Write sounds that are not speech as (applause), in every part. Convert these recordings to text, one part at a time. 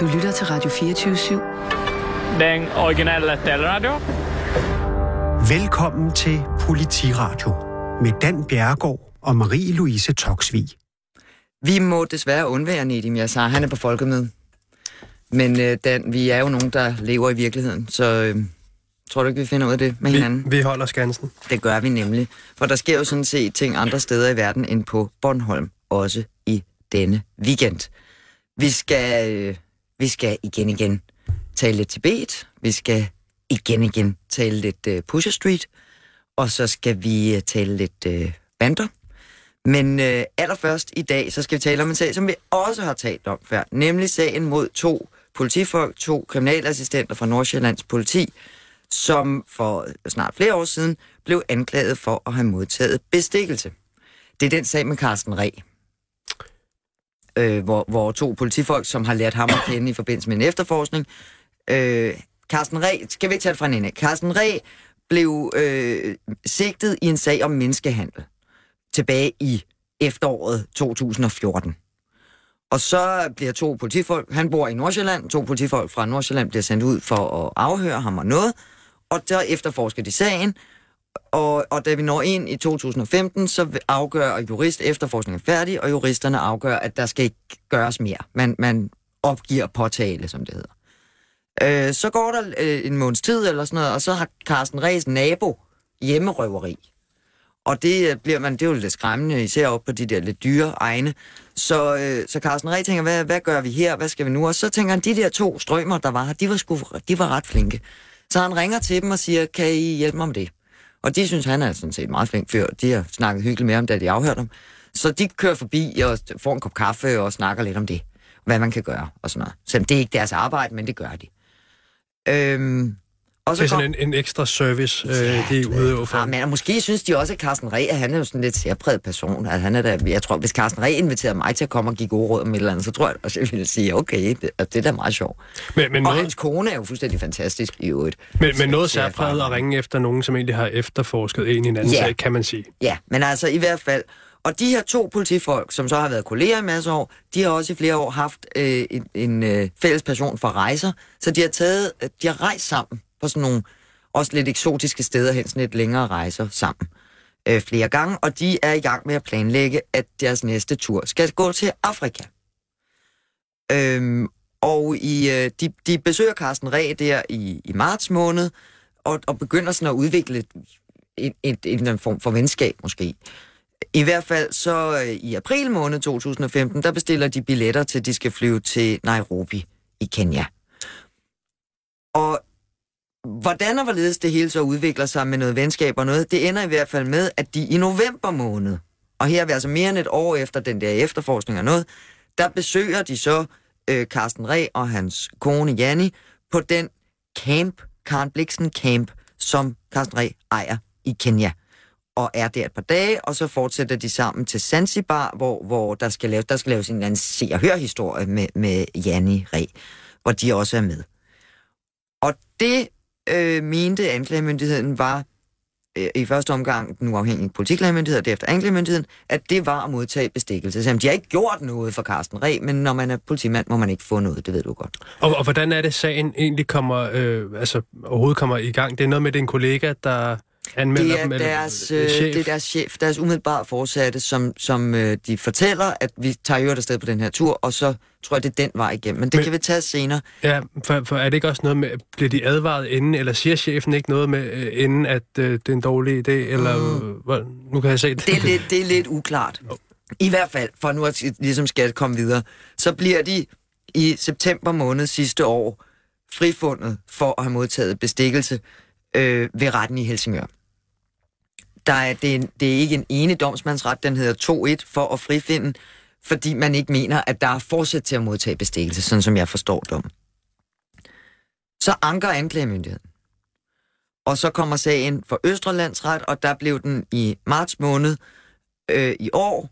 Du lytter til Radio 24-7. Den originale taleradio. Velkommen til Politiradio med Dan Bjergård og Marie-Louise Toksvig. Vi må desværre undvære Nedim Yassar. Han er på folkemøde. Men øh, Dan, vi er jo nogen, der lever i virkeligheden, så øh, tror du ikke, vi finder ud af det med hinanden? Vi, vi holder skansen. Det gør vi nemlig. For der sker jo sådan set ting andre steder i verden end på Bornholm, også i denne weekend. Vi skal, øh, vi skal igen igen tale lidt Tibet. Vi skal igen igen tale lidt øh, Pusher Street. Og så skal vi øh, tale lidt øh, bander. Men øh, allerførst i dag, så skal vi tale om en sag, som vi også har talt om før. Nemlig sagen mod to politifolk, to kriminalassistenter fra Nordsjællands politi, som for snart flere år siden blev anklaget for at have modtaget bestikkelse. Det er den sag med Carsten Reh, øh, hvor, hvor to politifolk, som har lært ham at kende i forbindelse med en efterforskning. Øh, Carsten Reh, skal vi ikke tage det fra en ende? Carsten Reh blev øh, sigtet i en sag om menneskehandel tilbage i efteråret 2014. Og så bliver to politifolk, han bor i Nordsjælland, to politifolk fra Nordsjælland bliver sendt ud for at afhøre ham og noget, og der efterforsker de sagen, og, og da vi når ind i 2015, så afgør jurist, efterforskningen er færdig, og juristerne afgør, at der skal ikke gøres mere. Man, man opgiver påtale, som det hedder. Øh, så går der øh, en måneds tid eller sådan noget, og så har Carsten Ræs nabo hjemmerøveri. Og det øh, bliver man, det er jo lidt skræmmende, især op på de der lidt dyre egne. Så, øh, så Carsten Ræs tænker, hvad, hvad gør vi her, hvad skal vi nu? Og så tænker han, de der to strømmer, der var her, de var, sgu, de var ret flinke. Så han ringer til dem og siger, kan I hjælpe mig med det? Og de synes, han er sådan set meget flink fyr. De har snakket hyggeligt med ham, da de afhørte ham. Så de kører forbi og får en kop kaffe og snakker lidt om det. Hvad man kan gøre og sådan noget. Selvom det er ikke deres arbejde, men det gør de. Øhm, og så det er sådan en, en ekstra service, øh, ja, de udøver for. Ja, men måske synes de også, at Carsten Reh, han er jo sådan lidt særpræget person. At han er der, jeg tror, hvis Carsten Reh inviterede mig til at komme og give gode råd om et eller andet, så tror jeg også, jeg ville sige, okay, det, det er da meget sjovt. Men, men og noget... hans kone er jo fuldstændig fantastisk i øvrigt. Men, men noget særpræget at ringe efter nogen, som egentlig har efterforsket en i en anden ja. sag, kan man sige. Ja, men altså i hvert fald, og de her to politifolk, som så har været kolleger i masser år, de har også i flere år haft øh, en, en øh, fælles passion for rejser, så de har taget, de har rejst sammen på sådan nogle også lidt eksotiske steder hen, sådan lidt længere rejser sammen øh, flere gange, og de er i gang med at planlægge, at deres næste tur skal gå til Afrika. Øhm, og i, øh, de, de besøger Carsten Ræ der i, i marts måned, og, og begynder sådan at udvikle et, et, et, en eller anden form for venskab måske. I hvert fald så øh, i april måned 2015, der bestiller de billetter til, at de skal flyve til Nairobi i Kenya. Og hvordan og hvorledes det hele så udvikler sig med noget venskab og noget, det ender i hvert fald med, at de i november måned, og her er vi altså mere end et år efter den der efterforskning og noget, der besøger de så øh, Carsten Reh og hans kone Janni på den camp, Karen Bliksen Camp, som Carsten Reh ejer i Kenya og er der et par dage, og så fortsætter de sammen til Zanzibar, hvor, hvor der skal laves, der skal laves en eller anden se- og hør-historie med, med Janni Re, hvor de også er med. Og det øh, mente anklagemyndigheden var øh, i første omgang den uafhængige politiklagemyndighed, og derefter anklagemyndigheden, at det var at modtage bestikkelse. Så de har ikke gjort noget for Carsten Reh, men når man er politimand, må man ikke få noget, det ved du godt. Og, og hvordan er det, sagen egentlig kommer, øh, altså overhovedet kommer i gang? Det er noget med, din kollega, der anmelder det er dem? Deres, øh, det er deres chef, deres umiddelbare forsatte, som, som øh, de fortæller, at vi tager jo afsted på den her tur, og så tror jeg, det er den vej igennem. Men det Men, kan vi tage senere. Ja, for, for er det ikke også noget med, bliver de advaret inden, eller siger chefen ikke noget med øh, inden, at øh, det er en dårlig idé, eller mm. hvor, nu kan jeg se det. Det er lidt, det er lidt uklart. I hvert fald, for nu at ligesom skal komme videre, så bliver de i september måned sidste år frifundet for at have modtaget bestikkelse øh, ved retten i Helsingør. Der er, det, er, det er ikke en ene domsmandsret, den hedder 2-1 for at frifinde, fordi man ikke mener, at der er fortsat til at modtage bestikkelse, sådan som jeg forstår dommen. Så anker anklagemyndigheden. Og så kommer sagen for Østrelandsret, og der blev den i marts måned øh, i år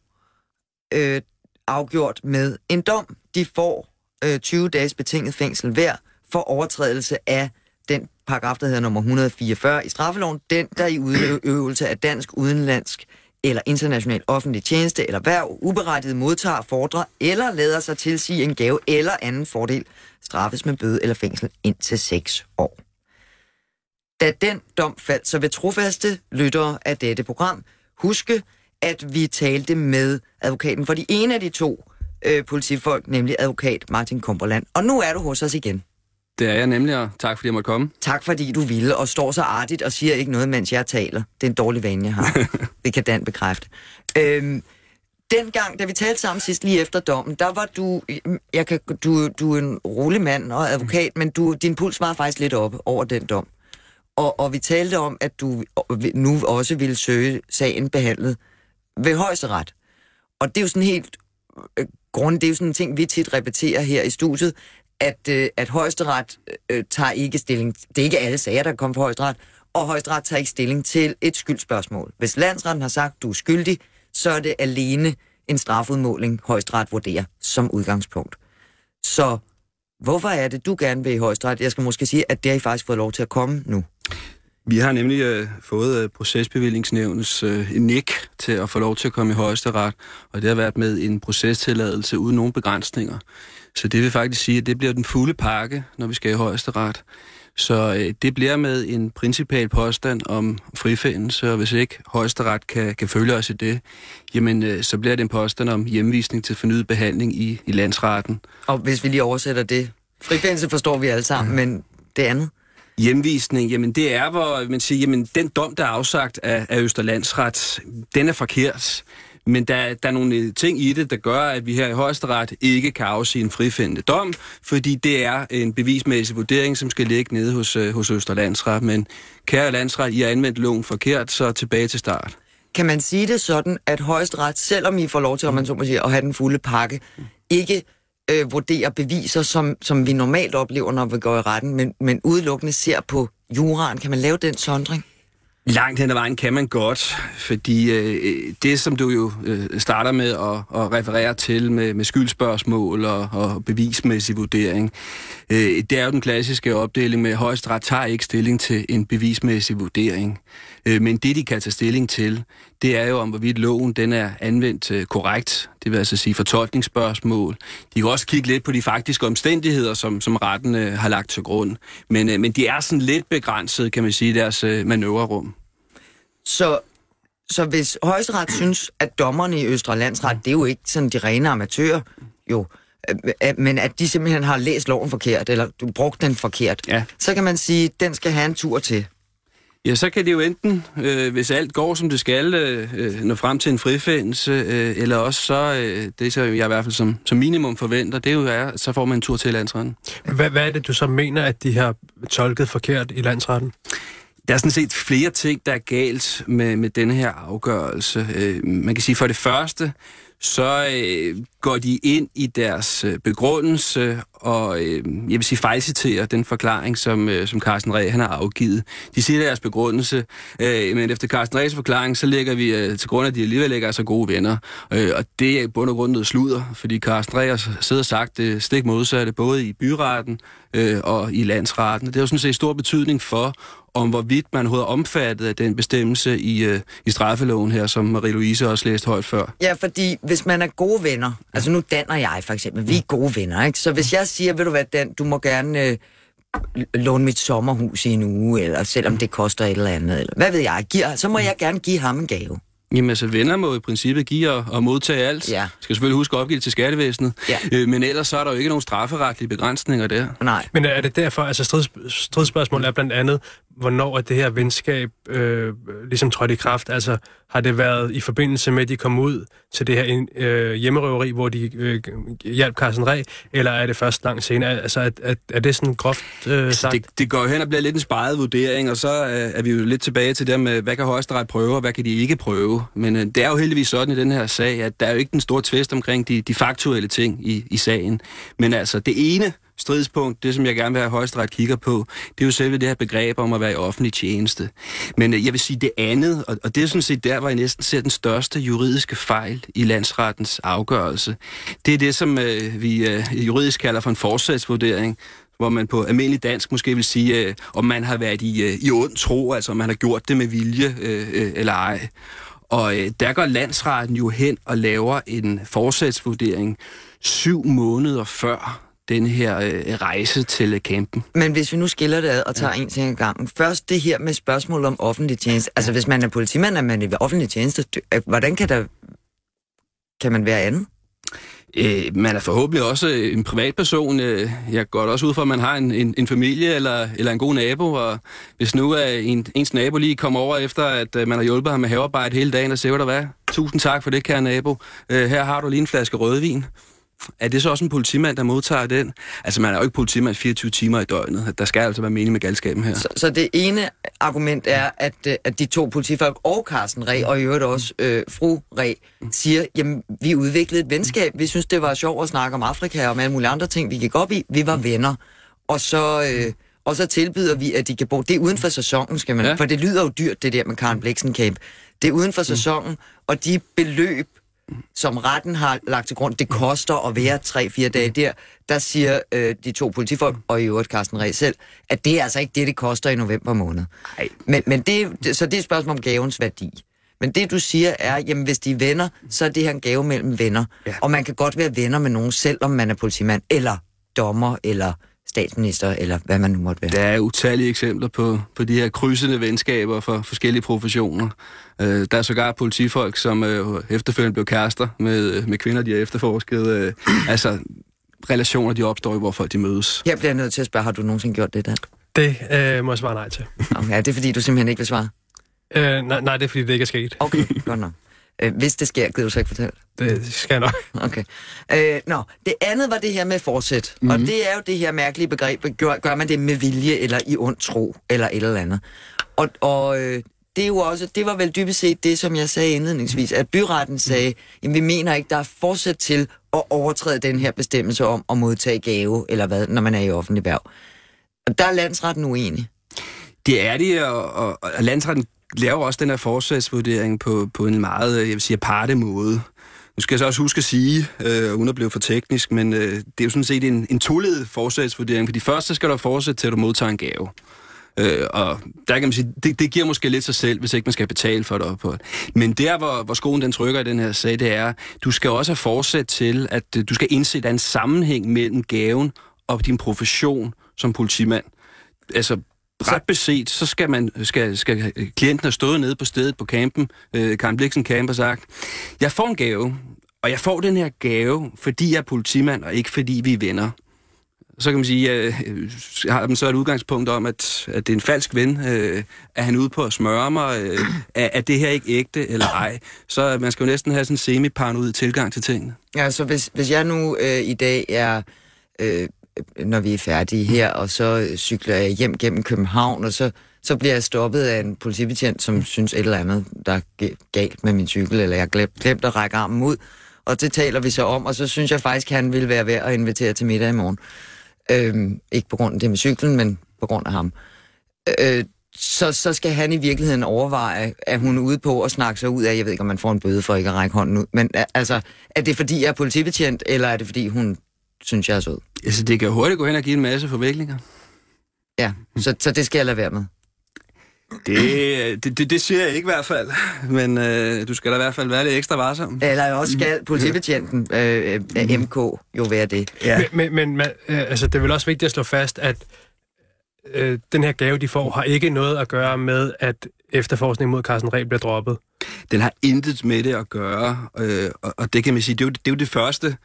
øh, afgjort med en dom. De får øh, 20 dages betinget fængsel hver for overtrædelse af den paragraf, der hedder nummer 144 i straffeloven, den der i udøvelse af dansk, udenlandsk eller international offentlig tjeneste eller værv, uberettiget modtager, fordrer eller lader sig tilsige en gave eller anden fordel, straffes med bøde eller fængsel indtil 6 år. Da den dom faldt, så vil trofaste lyttere af dette program huske, at vi talte med advokaten for de ene af de to øh, politifolk, nemlig advokat Martin Kumperland. Og nu er du hos os igen. Det er jeg nemlig, og tak fordi jeg måtte komme. Tak fordi du ville, og står så artigt og siger ikke noget, mens jeg taler. Det er en dårlig vane, jeg har. (laughs) det kan Dan bekræfte. Øhm, dengang, da vi talte sammen sidst lige efter dommen, der var du, jeg kan, du, du er en rolig mand og advokat, men du, din puls var faktisk lidt op over den dom. Og, og vi talte om, at du nu også ville søge sagen behandlet ved højesteret. Og det er jo sådan helt øh, grund, det er jo sådan en ting, vi tit repeterer her i studiet, at, øh, at højesteret øh, tager ikke stilling. Det er ikke alle sager, der kommer fra højesteret, og højesteret tager ikke stilling til et skyldspørgsmål. Hvis landsretten har sagt, du er skyldig, så er det alene en strafudmåling, højesteret vurderer som udgangspunkt. Så hvorfor er det, du gerne vil i højesteret? Jeg skal måske sige, at det har I faktisk fået lov til at komme nu. Vi har nemlig øh, fået øh, procesbevillingsnævnets øh, nik til at få lov til at komme i højesteret, og det har været med en procestilladelse uden nogen begrænsninger. Så det vil faktisk sige, at det bliver den fulde pakke, når vi skal i højesteret. Så øh, det bliver med en principal påstand om frifindelse, og hvis ikke højesteret kan, kan følge os i det, jamen øh, så bliver det en påstand om hjemvisning til fornyet behandling i, i landsretten. Og hvis vi lige oversætter det, frifindelse forstår vi alle sammen, ja. men det andet? Hjemvisning, jamen det er, hvor man siger, jamen den dom, der er afsagt af, af Østerlandsret, den er forkert. Men der, der er nogle øh, ting i det, der gør, at vi her i højesteret ikke kan afsige en frifindende dom, fordi det er en bevismæssig vurdering, som skal ligge nede hos, øh, hos Østerlandsret. Men kære landsret, I har anvendt loven forkert, så tilbage til start. Kan man sige det sådan, at højesteret, selvom I får lov til, om man så må sige, at have den fulde pakke, ikke øh, vurderer beviser, som, som vi normalt oplever, når vi går i retten, men, men udelukkende ser på juraen. Kan man lave den sondring? Langt hen ad vejen kan man godt, fordi øh, øh, det, som du jo øh, starter med at, at referere til med, med skyldspørgsmål og, og bevismæssig vurdering, øh, det er jo den klassiske opdeling med, at højesteret tager ikke stilling til en bevismæssig vurdering. Øh, men det, de kan tage stilling til, det er jo om, hvorvidt loven den er anvendt øh, korrekt. Det vil altså sige fortolkningsspørgsmål. De kan også kigge lidt på de faktiske omstændigheder, som, som retten øh, har lagt til grund. Men, øh, men de er sådan lidt begrænset, kan man sige, deres øh, manøvrerum. Så, så hvis højesteret synes, at dommerne i Østre Landsret, det er jo ikke sådan de rene amatører, jo, øh, men at de simpelthen har læst loven forkert, eller du brugt den forkert, ja. så kan man sige, at den skal have en tur til. Ja, så kan det jo enten, øh, hvis alt går som det skal, øh, øh, nå frem til en frifindelse, øh, eller også så, øh, det så jeg i hvert fald som, som minimum forventer, det er jo, er, så får man en tur til landsretten. Hvad, hvad er det, du så mener, at de har tolket forkert i landsretten? Der er sådan set flere ting, der er galt med, med denne her afgørelse. Øh, man kan sige for det første, så øh, går de ind i deres øh, begrundelse og øh, jeg vil sige fejlciterer den forklaring, som, øh, som Carsten Ræ han har afgivet. De siger deres begrundelse, øh, men efter Carsten Ræs forklaring, så lægger vi øh, til grund af, at de alligevel ikke er så gode venner. Øh, og det er i bund og grund noget sludder, fordi Carsten Ræ har siddet og sagt det stik modsatte, både i byretten øh, og i landsretten. Det har jo sådan set stor betydning for, om hvorvidt man har omfattet af den bestemmelse i, øh, i straffeloven her, som Marie-Louise også læste højt før. Ja, fordi hvis man er gode venner, altså nu Dan og jeg for eksempel, vi er gode venner, ikke? Så hvis jeg siger, ved du hvad Dan, du må gerne øh, låne mit sommerhus i en uge, eller selvom det koster et eller andet, eller hvad ved jeg, giver, så må jeg gerne give ham en gave. Jamen altså, venner må i princippet give og, og modtage alt. Ja. Skal selvfølgelig huske at opgive det til skattevæsenet. Ja. Øh, men ellers så er der jo ikke nogen strafferetlige begrænsninger der. Nej. Men er det derfor, altså strids, stridsspørgsmål er blandt andet, hvornår er det her venskab øh, ligesom trådt i kraft? Altså, har det været i forbindelse med, at de kom ud til det her øh, hjemmerøveri, hvor de øh, hjalp Carsten Ræ, eller er det først langt senere? Altså, er, er, er det sådan groft øh, sagt? Det, det går jo hen og bliver lidt en sparet vurdering, og så øh, er vi jo lidt tilbage til det med, hvad kan højesteret prøve, og hvad kan de ikke prøve? Men øh, det er jo heldigvis sådan i den her sag, at der er jo ikke den store tvist omkring de, de faktuelle ting i, i sagen. Men altså, det ene stridspunkt, det som jeg gerne vil have, højesteret kigger på, det er jo selve det her begreb om at være i offentlig tjeneste. Men øh, jeg vil sige det andet, og, og det er sådan set der, hvor jeg næsten ser den største juridiske fejl i landsrettens afgørelse. Det er det, som øh, vi øh, juridisk kalder for en forsætsvurdering, hvor man på almindelig dansk måske vil sige, øh, om man har været i, øh, i ond tro, altså om man har gjort det med vilje øh, øh, eller ej. Og øh, der går landsretten jo hen og laver en forsætsvurdering syv måneder før den her øh, rejse til campen. Men hvis vi nu skiller det ad og tager ja. en ting ad gangen. Først det her med spørgsmål om offentlig tjeneste. Altså hvis man er politimand, er man i offentlig tjeneste. øh, Hvordan kan der kan man være andet? Øh, man er forhåbentlig også øh, en privatperson. Øh, jeg går også ud fra, at man har en, en, en familie eller, eller en god nabo, og hvis nu er en, ens nabo lige kommer over efter, at øh, man har hjulpet ham med havearbejde hele dagen, og siger, der hvad, tusind tak for det, kære nabo. Øh, her har du lige en flaske rødvin. Er det så også en politimand, der modtager den? Altså, man er jo ikke politimand 24 timer i døgnet. Der skal altså være mening med galskaben her. Så, så det ene argument er, at, øh, at de to politifolk og Carsten Ræ, og i øvrigt også øh, fru Ræ, siger, jamen, vi udviklede et venskab. Vi synes, det var sjovt at snakke om Afrika og om alle mulige andre ting, vi gik op i. Vi var venner. Og så... Øh, og så tilbyder vi, at de kan bo. Det er uden for sæsonen, skal man. Ja. Ja. For det lyder jo dyrt, det der med Karen Bliksen Camp. Det er uden for sæsonen, og de beløb, som retten har lagt til grund, det koster at være 3-4 dage der, der siger øh, de to politifolk, og i øvrigt Carsten Ræ selv, at det er altså ikke det, det koster i november måned. Nej. Men, men det, så det er et spørgsmål om gavens værdi. Men det, du siger, er, jamen hvis de er venner, så er det her en gave mellem venner. Ja. Og man kan godt være venner med nogen, selvom man er politimand, eller dommer, eller statsminister, eller hvad man nu måtte være. Der er utallige eksempler på, på de her krydsende venskaber for forskellige professioner. Øh, der er sågar politifolk, som øh, efterfølgende blev kærester med, med kvinder, de har efterforsket. Øh, altså, relationer, de opstår i, hvor folk de mødes. Her bliver jeg nødt til at spørge, har du nogensinde gjort det der? Det øh, må jeg svare nej til. Okay, er det fordi, du simpelthen ikke vil svare? Øh, nej, nej, det er fordi, det ikke er sket. Okay, godt nok. Øh, hvis det sker, gider du så ikke fortælle? Det skal jeg nok. Okay. Øh, nå, det andet var det her med forsæt. Mm-hmm. Og det er jo det her mærkelige begreb, gør, gør man det med vilje, eller i ond tro, eller et eller andet. Og, og øh, det er jo også, det var vel dybest set det, som jeg sagde indledningsvis, at byretten sagde, jamen vi mener ikke, der er forsæt til at overtræde den her bestemmelse om at modtage gave, eller hvad, når man er i offentlig værv. Og der er landsretten uenig. Det er de, og, og, og landsretten laver også den her forsvarsvurdering på, på en meget, øh, jeg vil sige, aparte måde. Nu skal jeg så også huske at sige, øh, uden at blive for teknisk, men øh, det er jo sådan set en, en toledet forsvarsvurdering. For først første skal der fortsætte til, at du modtager en gave. Øh, og der kan man sige, det, det giver måske lidt sig selv, hvis ikke man skal betale for det op Men der, hvor, hvor skoen den trykker i den her sag, det er, du skal også have fortsat til, at øh, du skal indse, at der er en sammenhæng mellem gaven og din profession som politimand. Altså, ret beset, så skal, man, skal, skal klienten have stået nede på stedet på campen, øh, Karen Bliksen Camp, og sagt, jeg får en gave, og jeg får den her gave, fordi jeg er politimand, og ikke fordi vi er venner. Så kan man sige, øh, har man så et udgangspunkt om, at, at det er en falsk ven, øh, er han ude på at smøre mig, øh, er, er det her ikke ægte eller ej, så man skal jo næsten have sådan en semi-paranoid tilgang til tingene. Altså, hvis, hvis jeg nu øh, i dag er, øh, Øh, når vi er færdige her, og så øh, cykler jeg hjem gennem København, og så, så bliver jeg stoppet af en politibetjent, som synes et eller andet, der er galt med min cykel, eller jeg har glemt, at række armen ud, og det taler vi så om, og så synes jeg faktisk, at han ville være værd at invitere til middag i morgen. Øhm, ikke på grund af det med cyklen, men på grund af ham. Øh, så, så skal han i virkeligheden overveje, at hun er ude på at snakke sig ud af, jeg ved ikke, om man får en bøde for ikke at række hånden ud, men altså, er det fordi, jeg er politibetjent, eller er det fordi, hun synes, jeg er sød? Altså, det kan hurtigt gå hen og give en masse forviklinger. Ja, så, så det skal jeg lade være med. Det, det, det, det siger jeg ikke i hvert fald, men øh, du skal da i hvert fald være lidt ekstra varsom. Eller også skal politibetjenten, øh, øh, MK, jo være det. Ja. Men, men, men øh, altså, det er vel også vigtigt at slå fast, at øh, den her gave, de får, har ikke noget at gøre med, at efterforskningen mod Carsten Reh bliver droppet. Den har intet med det at gøre, øh, og, og det kan man sige, det er jo det, er jo det første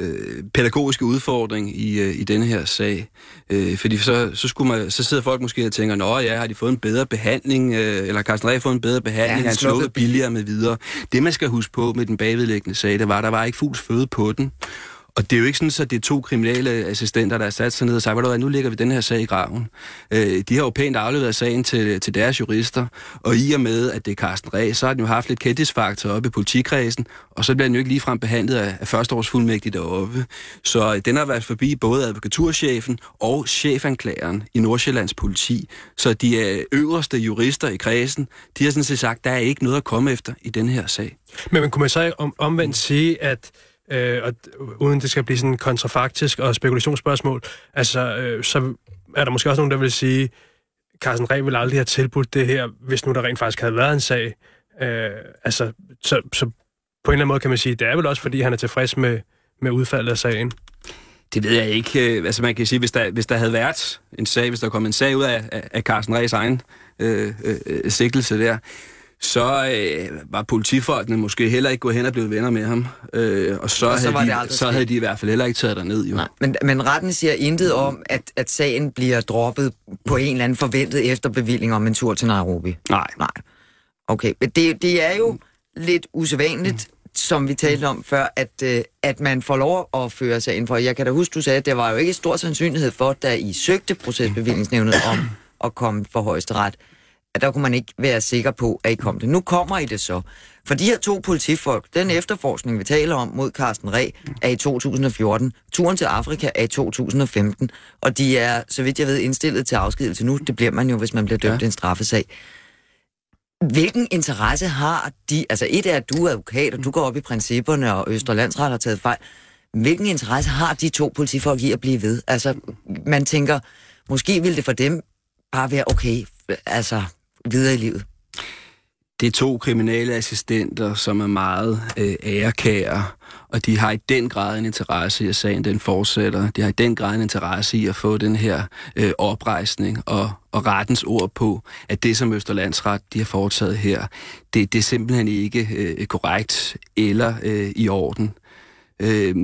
øh, pædagogiske udfordring i, øh, i denne her sag. Øh, fordi så, så, skulle man, så sidder folk måske og tænker, nå ja, har de fået en bedre behandling, øh, eller Carsten Reh fået en bedre behandling, Ja, han sluppet billigere med videre. Det man skal huske på med den bagvedliggende sag, det var, der var ikke fugls føde på den. Og det er jo ikke sådan, at det er to kriminelle assistenter, der er sat sig ned og sagt, hvad, nu ligger vi den her sag i graven. Øh, de har jo pænt afleveret sagen til, til deres jurister, og i og med, at det er Carsten Ræ, så har den jo haft lidt kendtisfaktor oppe i politikredsen, og så bliver den jo ikke ligefrem behandlet af, af førsteårsfuldmægtige deroppe. Så øh, den har været forbi både advokaturchefen og chefanklageren i Nordsjællands politi. Så de øh, øverste jurister i kredsen, de har sådan set sagt, der er ikke noget at komme efter i den her sag. Men, man kunne man så om, omvendt sige, at øh, og, uden det skal blive sådan kontrafaktisk og spekulationsspørgsmål, altså, øh, så er der måske også nogen, der vil sige, Carsten Reh ville aldrig have tilbudt det her, hvis nu der rent faktisk havde været en sag. Øh, altså, så, så på en eller anden måde kan man sige, det er vel også, fordi han er tilfreds med, med udfaldet af sagen. Det ved jeg ikke. Øh, altså man kan sige, hvis der, hvis der havde været en sag, hvis der kom en sag ud af, af, Carsten Ræs egen øh, øh, øh, sigtelse der, så øh, var politifolkene måske heller ikke gået hen og blevet venner med ham. Øh, og så, Og så havde de, så havde de i hvert fald heller ikke taget derned. Jo. Nej, men, men retten siger intet om, at, at sagen bliver droppet på en eller anden forventet efterbevilling om en tur til Nairobi. Nej. Nej. Okay, men det, det er jo lidt usædvanligt, som vi talte om før, at, øh, at man får lov at føre sig ind for. Jeg kan da huske, du sagde, at der var jo ikke stor sandsynlighed for, da I søgte procesbevillingsnævnet om at komme for højesteret, at der kunne man ikke være sikker på, at I kom det. Nu kommer I det så. For de her to politifolk, den efterforskning, vi taler om mod Carsten Ræ, er i 2014. Turen til Afrika er i 2015. Og de er, så vidt jeg ved, indstillet til afskedelse nu. Det bliver man jo, hvis man bliver dømt ja. i en straffesag. Hvilken interesse har de... Altså et er, at du er advokat, og du går op i principperne, og Østerlandsret har taget fejl. Hvilken interesse har de to politifolk i at blive ved? Altså, man tænker, måske ville det for dem bare være okay, altså videre i livet. Det er to kriminelle assistenter, som er meget øh, ærekære, og de har i den grad en interesse i, at sagen den fortsætter. De har i den grad en interesse i at få den her øh, oprejsning og, og rettens ord på, at det, som Østerlandsret de har foretaget her, det, det er simpelthen ikke øh, korrekt eller øh, i orden. Øh,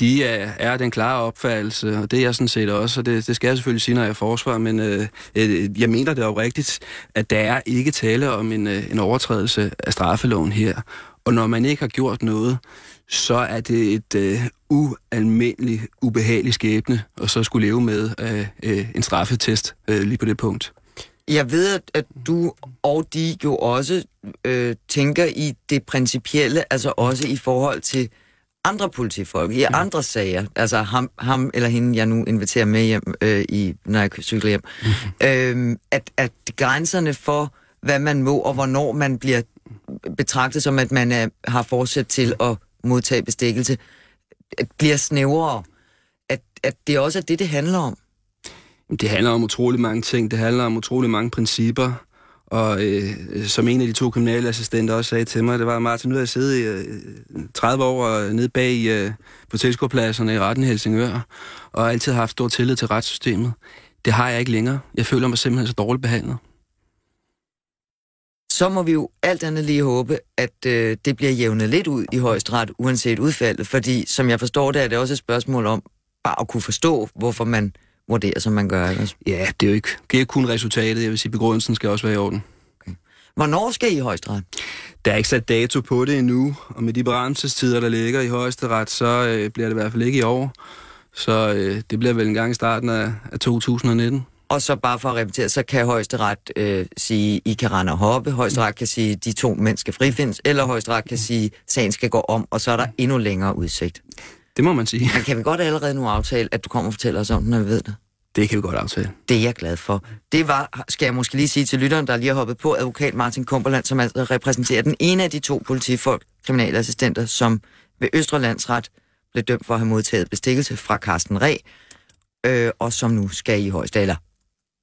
de er, er den klare opfattelse, og det er jeg sådan set også, og det, det skal jeg selvfølgelig sige, når jeg forsvarer, men øh, øh, jeg mener det jo rigtigt, at der er ikke tale om en, øh, en overtrædelse af straffeloven her. Og når man ikke har gjort noget, så er det et øh, ualmindeligt ubehageligt skæbne, og så skulle leve med øh, øh, en straffetest øh, lige på det punkt. Jeg ved, at, at du og de jo også øh, tænker i det principielle, altså også i forhold til andre politifolk, i andre sager, altså ham, ham eller hende, jeg nu inviterer med hjem, øh, i, når jeg cykler hjem, øh, at, at grænserne for, hvad man må, og hvornår man bliver betragtet som, at man er, har forsæt til at modtage bestikkelse, at bliver snævrere. At, at det også er det, det handler om. Det handler om utrolig mange ting. Det handler om utrolig mange principper. Og øh, som en af de to kriminalassistenter også sagde til mig, det var, Martin, nu har jeg siddet i øh, 30 år øh, nede bag øh, på tilskuerpladserne i retten Helsingør, og altid haft stor tillid til retssystemet. Det har jeg ikke længere. Jeg føler mig simpelthen så dårligt behandlet. så må vi jo alt andet lige håbe, at øh, det bliver jævnet lidt ud i højesteret, uanset udfaldet. Fordi, som jeg forstår det, er det også et spørgsmål om bare at kunne forstå, hvorfor man vurderer, som man gør. Ikke? Ja, det er jo ikke, det er kun resultatet. Jeg vil sige, begrundelsen skal også være i orden. Hvornår skal I i højesteret? Der er ikke sat dato på det endnu, og med de berammelsestider, der ligger i højesteret, så øh, bliver det i hvert fald ikke i år. Så øh, det bliver vel en gang i starten af, af 2019. Og så bare for at repetere, så kan højesteret øh, sige, I kan rende og hoppe. Højesteret kan sige, de to mænd skal frifindes. Eller højesteret kan sige, sagen skal gå om, og så er der endnu længere udsigt. Det må man sige. Men kan vi godt allerede nu aftale, at du kommer og fortæller os om det, når vi ved det? Det kan vi godt aftale. Det er jeg glad for. Det var, skal jeg måske lige sige til lytteren, der lige har hoppet på, advokat Martin Kumperland, som altså repræsenterer den ene af de to politifolk, kriminalassistenter, som ved Østre Landsret blev dømt for at have modtaget bestikkelse fra Carsten Ræ, øh, og som nu skal i højesteret, eller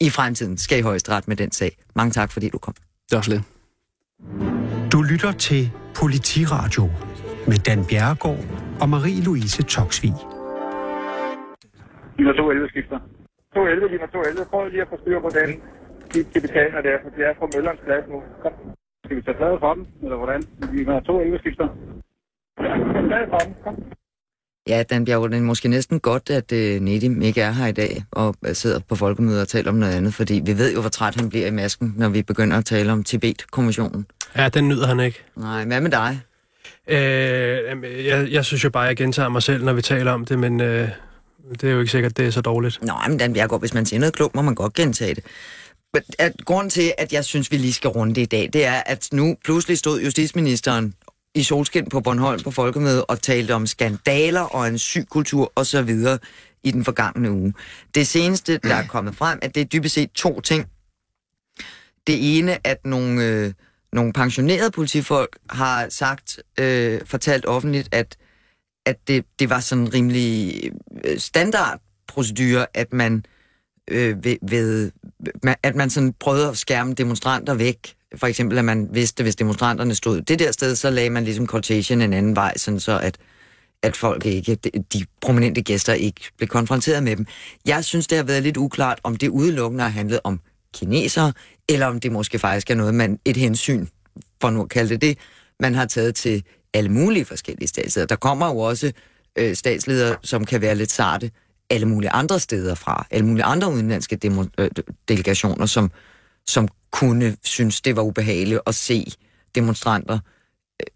i fremtiden skal i højesteret med den sag. Mange tak, fordi du kom. Det er også lidt. Du lytter til Politiradio med Dan Bjerregaard og Marie-Louise Toksvig. De var to 11 skifter. To 11, de var to 11. Prøv lige at få styr på den. De, de betaler der, for de er fra Møllerens plads nu. Kom. Skal vi tage fladet for dem, eller hvordan? Vi var to 11 skifter. Fladet for dem. Kom. Ja, Dan Bjerg, det er måske næsten godt, at øh, Nedim ikke er her i dag og øh, sidder på folkemødet og taler om noget andet, fordi vi ved jo, hvor træt han bliver i masken, når vi begynder at tale om Tibet-kommissionen. Ja, den nyder han ikke. Nej, hvad med dig? Øh, jeg, jeg synes jo bare, at jeg gentager mig selv, når vi taler om det, men øh, det er jo ikke sikkert, at det er så dårligt. Nå, men Dan Bjergård, hvis man siger noget klogt, må man godt gentage det. Men at grunden til, at jeg synes, vi lige skal runde det i dag, det er, at nu pludselig stod justitsministeren i solskin på Bornholm på folkemødet og talte om skandaler og en syg kultur osv. i den forgangne uge. Det seneste, der er kommet frem, at det er dybest set to ting. Det ene, at nogle, øh, nogle pensionerede politifolk har sagt, øh, fortalt offentligt, at, at det, det var sådan en rimelig øh, standardprocedur, at man øh, ved, ved, at man sådan prøvede at skærme demonstranter væk for eksempel, at man vidste, hvis demonstranterne stod det der sted, så lagde man ligesom cortegen en anden vej, sådan så at, at folk ikke, de, de prominente gæster ikke blev konfronteret med dem. Jeg synes, det har været lidt uklart, om det udelukkende har handlet om kinesere, eller om det måske faktisk er noget, man et hensyn, for nu at kalde det det, man har taget til alle mulige forskellige statsledere. Der kommer jo også øh, statsledere, som kan være lidt sarte alle mulige andre steder fra, alle mulige andre udenlandske demo, øh, delegationer, som, som kunne synes, det var ubehageligt at se demonstranter, øh,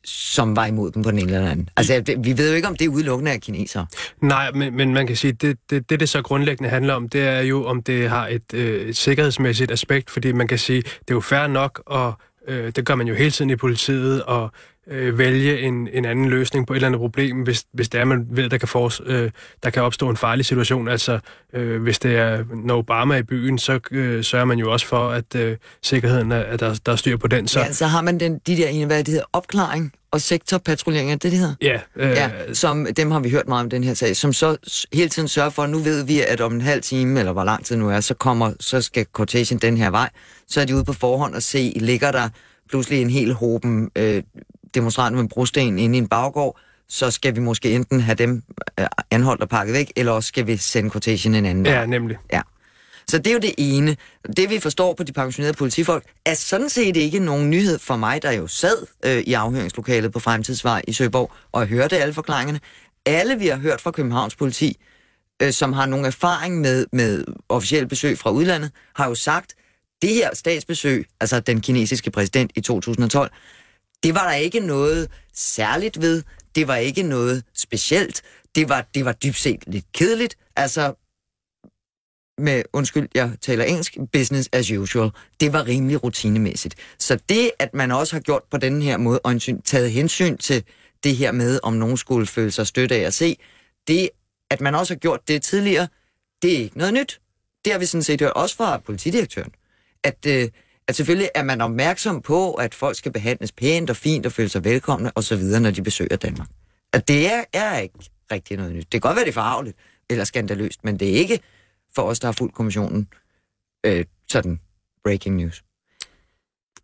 som var imod dem på den ene eller anden. Altså, det- vi ved jo ikke, om det er udelukkende af kinesere. Nej, men, men man kan sige, det, det, det, det så grundlæggende handler om, det er jo, om det har et, øh, et sikkerhedsmæssigt aspekt, fordi man kan sige, det er jo fair nok, og øh, det gør man jo hele tiden i politiet, og øh, vælge en, en anden løsning på et eller andet problem, hvis, hvis det er, man ved, der kan, for, øh, der kan opstå en farlig situation. Altså, øh, hvis det er, når Obama er i byen, så øh, sørger man jo også for, at øh, sikkerheden er, at der, der er styr på den. Så, Så, ja, så har man den, de der, ene, hvad det hedder, opklaring og sektorpatruljering, er det, det hedder? ja, øh, Ja, som, dem har vi hørt meget om den her sag, som så hele tiden sørger for, at nu ved vi, at om en halv time, eller hvor lang tid nu er, så, kommer, så skal cortegen den her vej. Så er de ude på forhånd og se, ligger der pludselig en hel hoben øh, demonstranter med brosten inde i en baggård, så skal vi måske enten have dem øh, anholdt og pakket væk, eller også skal vi sende cortegen en anden vej. ja, nemlig. Ja. Så det er jo det ene. Det vi forstår på de pensionerede politifolk, er sådan set ikke nogen nyhed for mig, der jo sad øh, i afhøringslokalet på Fremtidsvej i Søborg og hørte alle forklaringerne. Alle vi har hørt fra Københavns politi, øh, som har nogen erfaring med, med officielle besøg fra udlandet, har jo sagt, det her statsbesøg, altså den kinesiske præsident i 2012, det var der ikke noget særligt ved. Det var ikke noget specielt. Det var, det var dybt set lidt kedeligt. Altså, med, undskyld, jeg taler engelsk, business as usual. Det var rimelig rutinemæssigt. Så det, at man også har gjort på den her måde, og taget hensyn til det her med, om nogen skulle føle sig støtte af at se, det, at man også har gjort det tidligere, det er ikke noget nyt. Det har vi sådan set hørt også fra politidirektøren. At, øh, at selvfølgelig er man opmærksom på, at folk skal behandles pænt og fint og føle sig velkomne osv., når de besøger Danmark. At det er, er ikke rigtig noget nyt. Det kan godt være, det er forarveligt eller skandaløst, men det er ikke for os, der har fulgt kommissionen, øh, sådan breaking news.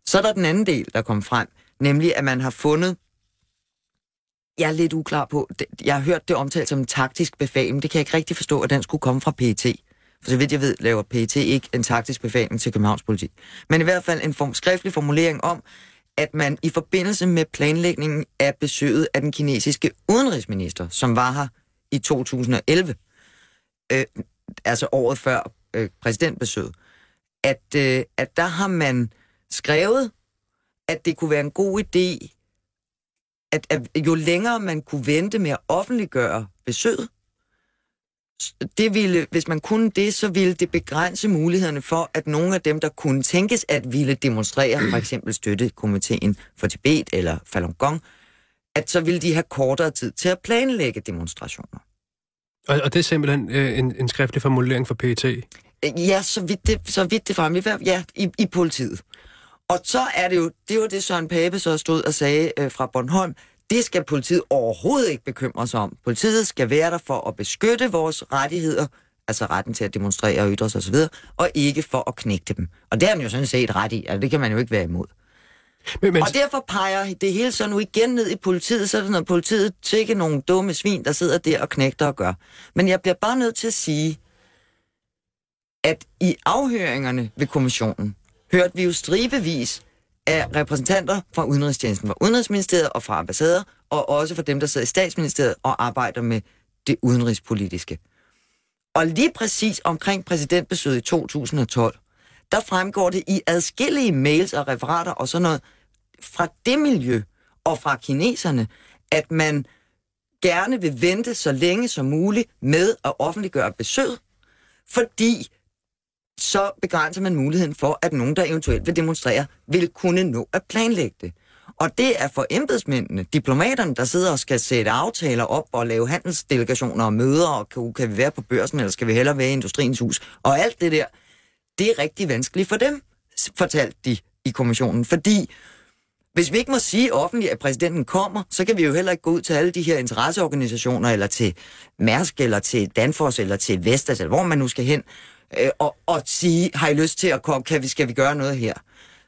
Så er der den anden del, der kom frem, nemlig at man har fundet, jeg er lidt uklar på, jeg har hørt det omtalt som en taktisk befaling, det kan jeg ikke rigtig forstå, at den skulle komme fra PET. For så vidt jeg ved, laver PET ikke en taktisk befaling til Københavns politi. Men i hvert fald en form, skriftlig formulering om, at man i forbindelse med planlægningen af besøget af den kinesiske udenrigsminister, som var her i 2011, øh, altså året før øh, præsidentbesøget, at, øh, at der har man skrevet, at det kunne være en god idé, at, at jo længere man kunne vente med at offentliggøre besøget, det ville, hvis man kunne det, så ville det begrænse mulighederne for, at nogle af dem, der kunne tænkes at ville demonstrere, for eksempel støttekomiteen for Tibet eller Falun Gong, at så ville de have kortere tid til at planlægge demonstrationer. Og, og det er simpelthen øh, en, en skriftlig formulering for PET. Øh, ja, så vidt det, så vidt det frem. Ja, i, i politiet. Og så er det jo, det var det Søren Pape så stod og sagde øh, fra Bornholm, det skal politiet overhovedet ikke bekymre sig om. Politiet skal være der for at beskytte vores rettigheder, altså retten til at demonstrere og ytre sig osv., og ikke for at knægte dem. Og det har man jo sådan set ret i, altså det kan man jo ikke være imod. Men, men, Og derfor peger det hele så nu igen ned i politiet, så er det noget politiet tjekke nogle dumme svin, der sidder der og knægter og gør. Men jeg bliver bare nødt til at sige, at i afhøringerne ved kommissionen, hørte vi jo stribevis af repræsentanter fra Udenrigstjenesten, fra Udenrigsministeriet og fra ambassader, og også fra dem, der sidder i statsministeriet og arbejder med det udenrigspolitiske. Og lige præcis omkring præsidentbesøget i 2012, der fremgår det i adskillige mails og referater og sådan noget fra det miljø og fra kineserne, at man gerne vil vente så længe som muligt med at offentliggøre besøg, fordi så begrænser man muligheden for, at nogen, der eventuelt vil demonstrere, vil kunne nå at planlægge det. Og det er for embedsmændene, diplomaterne, der sidder og skal sætte aftaler op og lave handelsdelegationer og møder, og kan, kan vi være på børsen, eller skal vi hellere være i industriens hus, og alt det der, det er rigtig vanskeligt for dem, fortalte de i kommissionen, fordi hvis vi ikke må sige offentligt, at præsidenten kommer, så kan vi jo heller ikke gå ud til alle de her interesseorganisationer, eller til Mærsk, eller til Danfoss, eller til Vestas, eller hvor man nu skal hen, øh, og, og sige, har I lyst til at komme, kan vi, skal vi gøre noget her?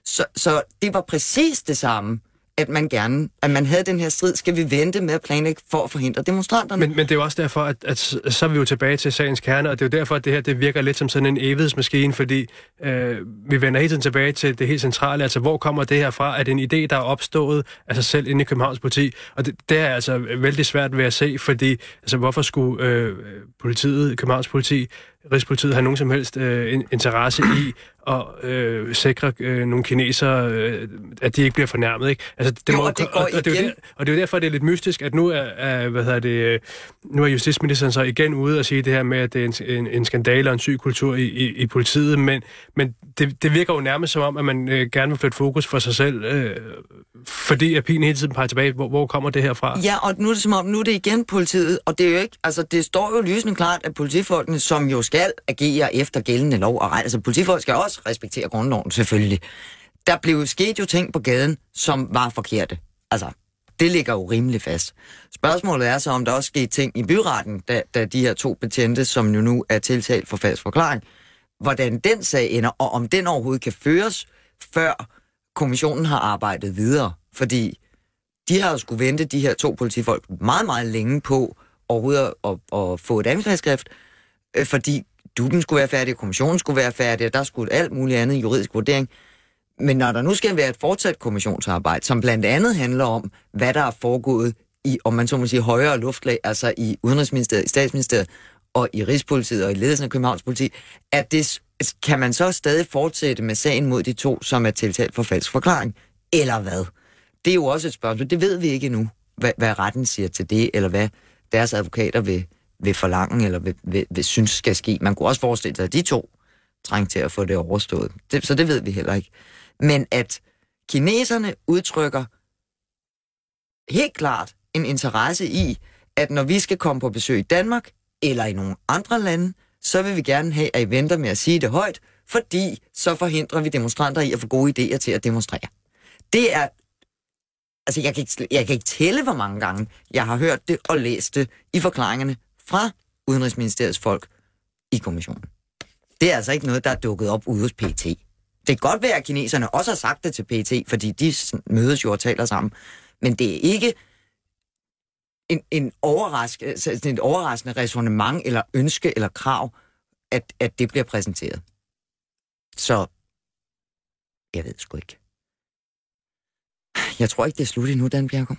Så, så det var præcis det samme, at man gerne, at man havde den her strid, skal vi vente med at planlægge for at forhindre demonstranterne. Men, men det er jo også derfor, at, at så er vi jo tilbage til sagens kerne, og det er jo derfor, at det her det virker lidt som sådan en evighedsmaskine, fordi øh, vi vender hele tiden tilbage til det helt centrale, altså hvor kommer det her fra? Er det en idé, der er opstået af sig selv inde i Københavns politi? Og det, det er altså vældig svært ved at se, fordi altså, hvorfor skulle øh, politiet, Københavns politi, Rigspolitiet have nogen som helst øh, in- interesse i at øh, sikre øh, nogle kinesere, øh, at de ikke bliver fornærmet, ikke? Altså, det Jo, og det går og, og, det er der, og det er jo derfor, det er lidt mystisk, at nu er, er hvad hedder det, øh, nu er justitsministeren så igen ude og sige det her med, at det er en, en, en skandale og en syg kultur i, i, i politiet, men, men det, det virker jo nærmest som om, at man øh, gerne vil flytte fokus for sig selv, øh, fordi at pigen hele tiden peger tilbage, hvor, hvor kommer det her fra? Ja, og nu er det som om, nu er det igen politiet, og det er jo ikke, altså det står jo lysende klart, at politifolkene, som jo skal agere efter gældende lov og ret, altså politifolk skal også respektere grundloven, selvfølgelig. Der blev sket jo ting på gaden, som var forkerte. Altså, det ligger jo rimelig fast. Spørgsmålet er så, om der også skete ting i byretten, da, da de her to betjente, som jo nu er tiltalt for falsk forklaring, hvordan den sag ender, og om den overhovedet kan føres, før kommissionen har arbejdet videre. Fordi de har jo skulle vente, de her to politifolk, meget, meget længe på overhovedet at, at, at få et anklageskrift, øh, fordi duben skulle være færdig, kommissionen skulle være færdig, og der skulle alt muligt andet juridisk vurdering. Men når der nu skal være et fortsat kommissionsarbejde, som blandt andet handler om, hvad der er foregået i, om man så må sige, højere luftlag, altså i Udenrigsministeriet, i Statsministeriet og i Rigspolitiet og i ledelsen af Københavns Politi, at det, kan man så stadig fortsætte med sagen mod de to, som er tiltalt for falsk forklaring? Eller hvad? Det er jo også et spørgsmål. Det ved vi ikke endnu, hvad, hvad retten siger til det, eller hvad deres advokater vil, vil forlange, eller vil, vil, vil synes skal ske. Man kunne også forestille sig, at de to trængte til at få det overstået. Det, så det ved vi heller ikke. Men at kineserne udtrykker helt klart en interesse i, at når vi skal komme på besøg i Danmark, eller i nogle andre lande, så vil vi gerne have, at I venter med at sige det højt, fordi så forhindrer vi demonstranter i at få gode idéer til at demonstrere. Det er... Altså, jeg kan, ikke, jeg kan ikke tælle, hvor mange gange jeg har hørt det og læst det i forklaringerne fra Udenrigsministeriets folk i kommissionen. Det er altså ikke noget, der er dukket op ude hos PT. Det kan godt være, at kineserne også har sagt det til PT, fordi de mødes jo og taler sammen. Men det er ikke en, en overrask, øh, et overraskende resonemang eller ønske eller krav, at, at det bliver præsenteret. Så jeg ved sgu ikke. Jeg tror ikke, det er slut endnu, Dan Bjergård.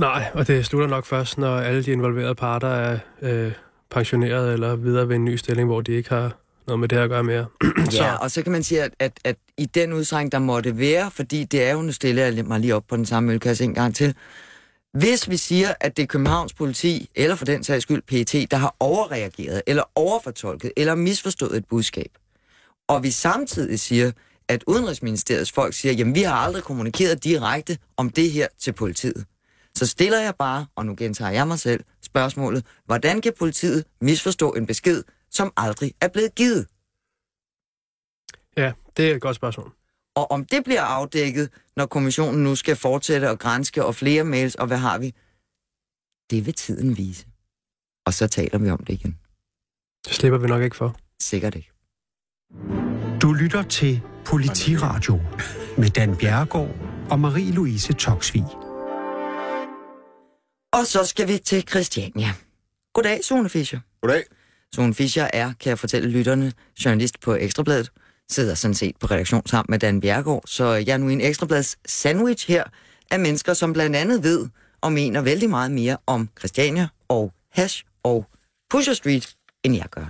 Nej, og det slutter nok først, når alle de involverede parter er øh, pensioneret eller videre ved en ny stilling, hvor de ikke har noget med det her at gøre mere. (clears throat) ja, og så kan man sige, at, at, at i den udstrækning, der måtte være, fordi det er jo, nu stiller jeg mig lige op på den samme ølkasse en gang til, hvis vi siger, at det er Københavns politi, eller for den sags skyld PT, der har overreageret, eller overfortolket, eller misforstået et budskab, og vi samtidig siger, at Udenrigsministeriets folk siger, jamen vi har aldrig kommunikeret direkte om det her til politiet. Så stiller jeg bare, og nu gentager jeg mig selv, spørgsmålet, hvordan kan politiet misforstå en besked, som aldrig er blevet givet? Ja, det er et godt spørgsmål. Og om det bliver afdækket, når kommissionen nu skal fortsætte og grænske og flere mails, og hvad har vi? Det vil tiden vise. Og så taler vi om det igen. Det slipper vi nok ikke for. Sikkert ikke. Du lytter til Politiradio med Dan Bjerregaard og Marie-Louise Toksvig. Og så skal vi til Christiania. Goddag, Sune Fischer. Goddag. Sune Fischer er, kan jeg fortælle lytterne, journalist på Ekstrabladet, sidder sådan set på redaktion sammen med Dan Bjergård, så jeg er nu i en Ekstrabladets sandwich her af mennesker, som blandt andet ved og mener vældig meget mere om Christiania og Hash og Pusher Street, end jeg gør.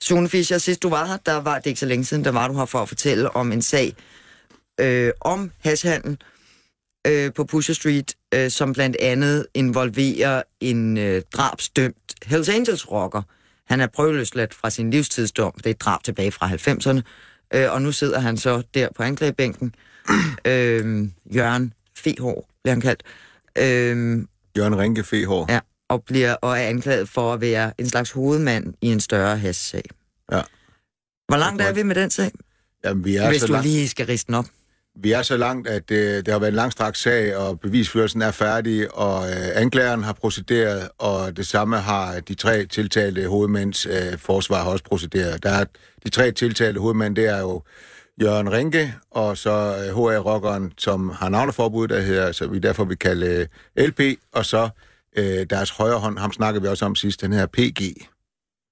Sune Fischer, sidst du var her, der var det ikke så længe siden, der var du her for at fortælle om en sag øh, om hashhandel øh, på Pusher Street, øh, som blandt andet involverer en øh, drabsdømt Hells Angels rocker. Han er prøveløsladt fra sin livstidsdom. Det er et drab tilbage fra 90'erne. Øh, og nu sidder han så der på anklagebænken. (clears throat) øh, Jørgen Fehår bliver han kaldt. Øh, Jørgen Rinke Fehår. ja, og, bliver, og er anklaget for at være en slags hovedmand i en større hash-sag. Ja. Hvor langt er vi med den sag? Jamen, vi er, Hvis så du langt, lige skal riste den op. vi er så langt, at øh, det har været en langstrakt sag, og bevisførelsen er færdig, og øh, anklageren har procederet, og det samme har de tre tiltalte hovedmænds øh, forsvar har også procederet. Der er de tre tiltalte hovedmænd, det er jo Jørgen Rinke, og så øh, HA-rockeren, som har navneforbud, der hedder, så vi derfor vil kalde øh, LP, og så øh, deres højre hånd, ham snakker vi også om sidst, den her PG.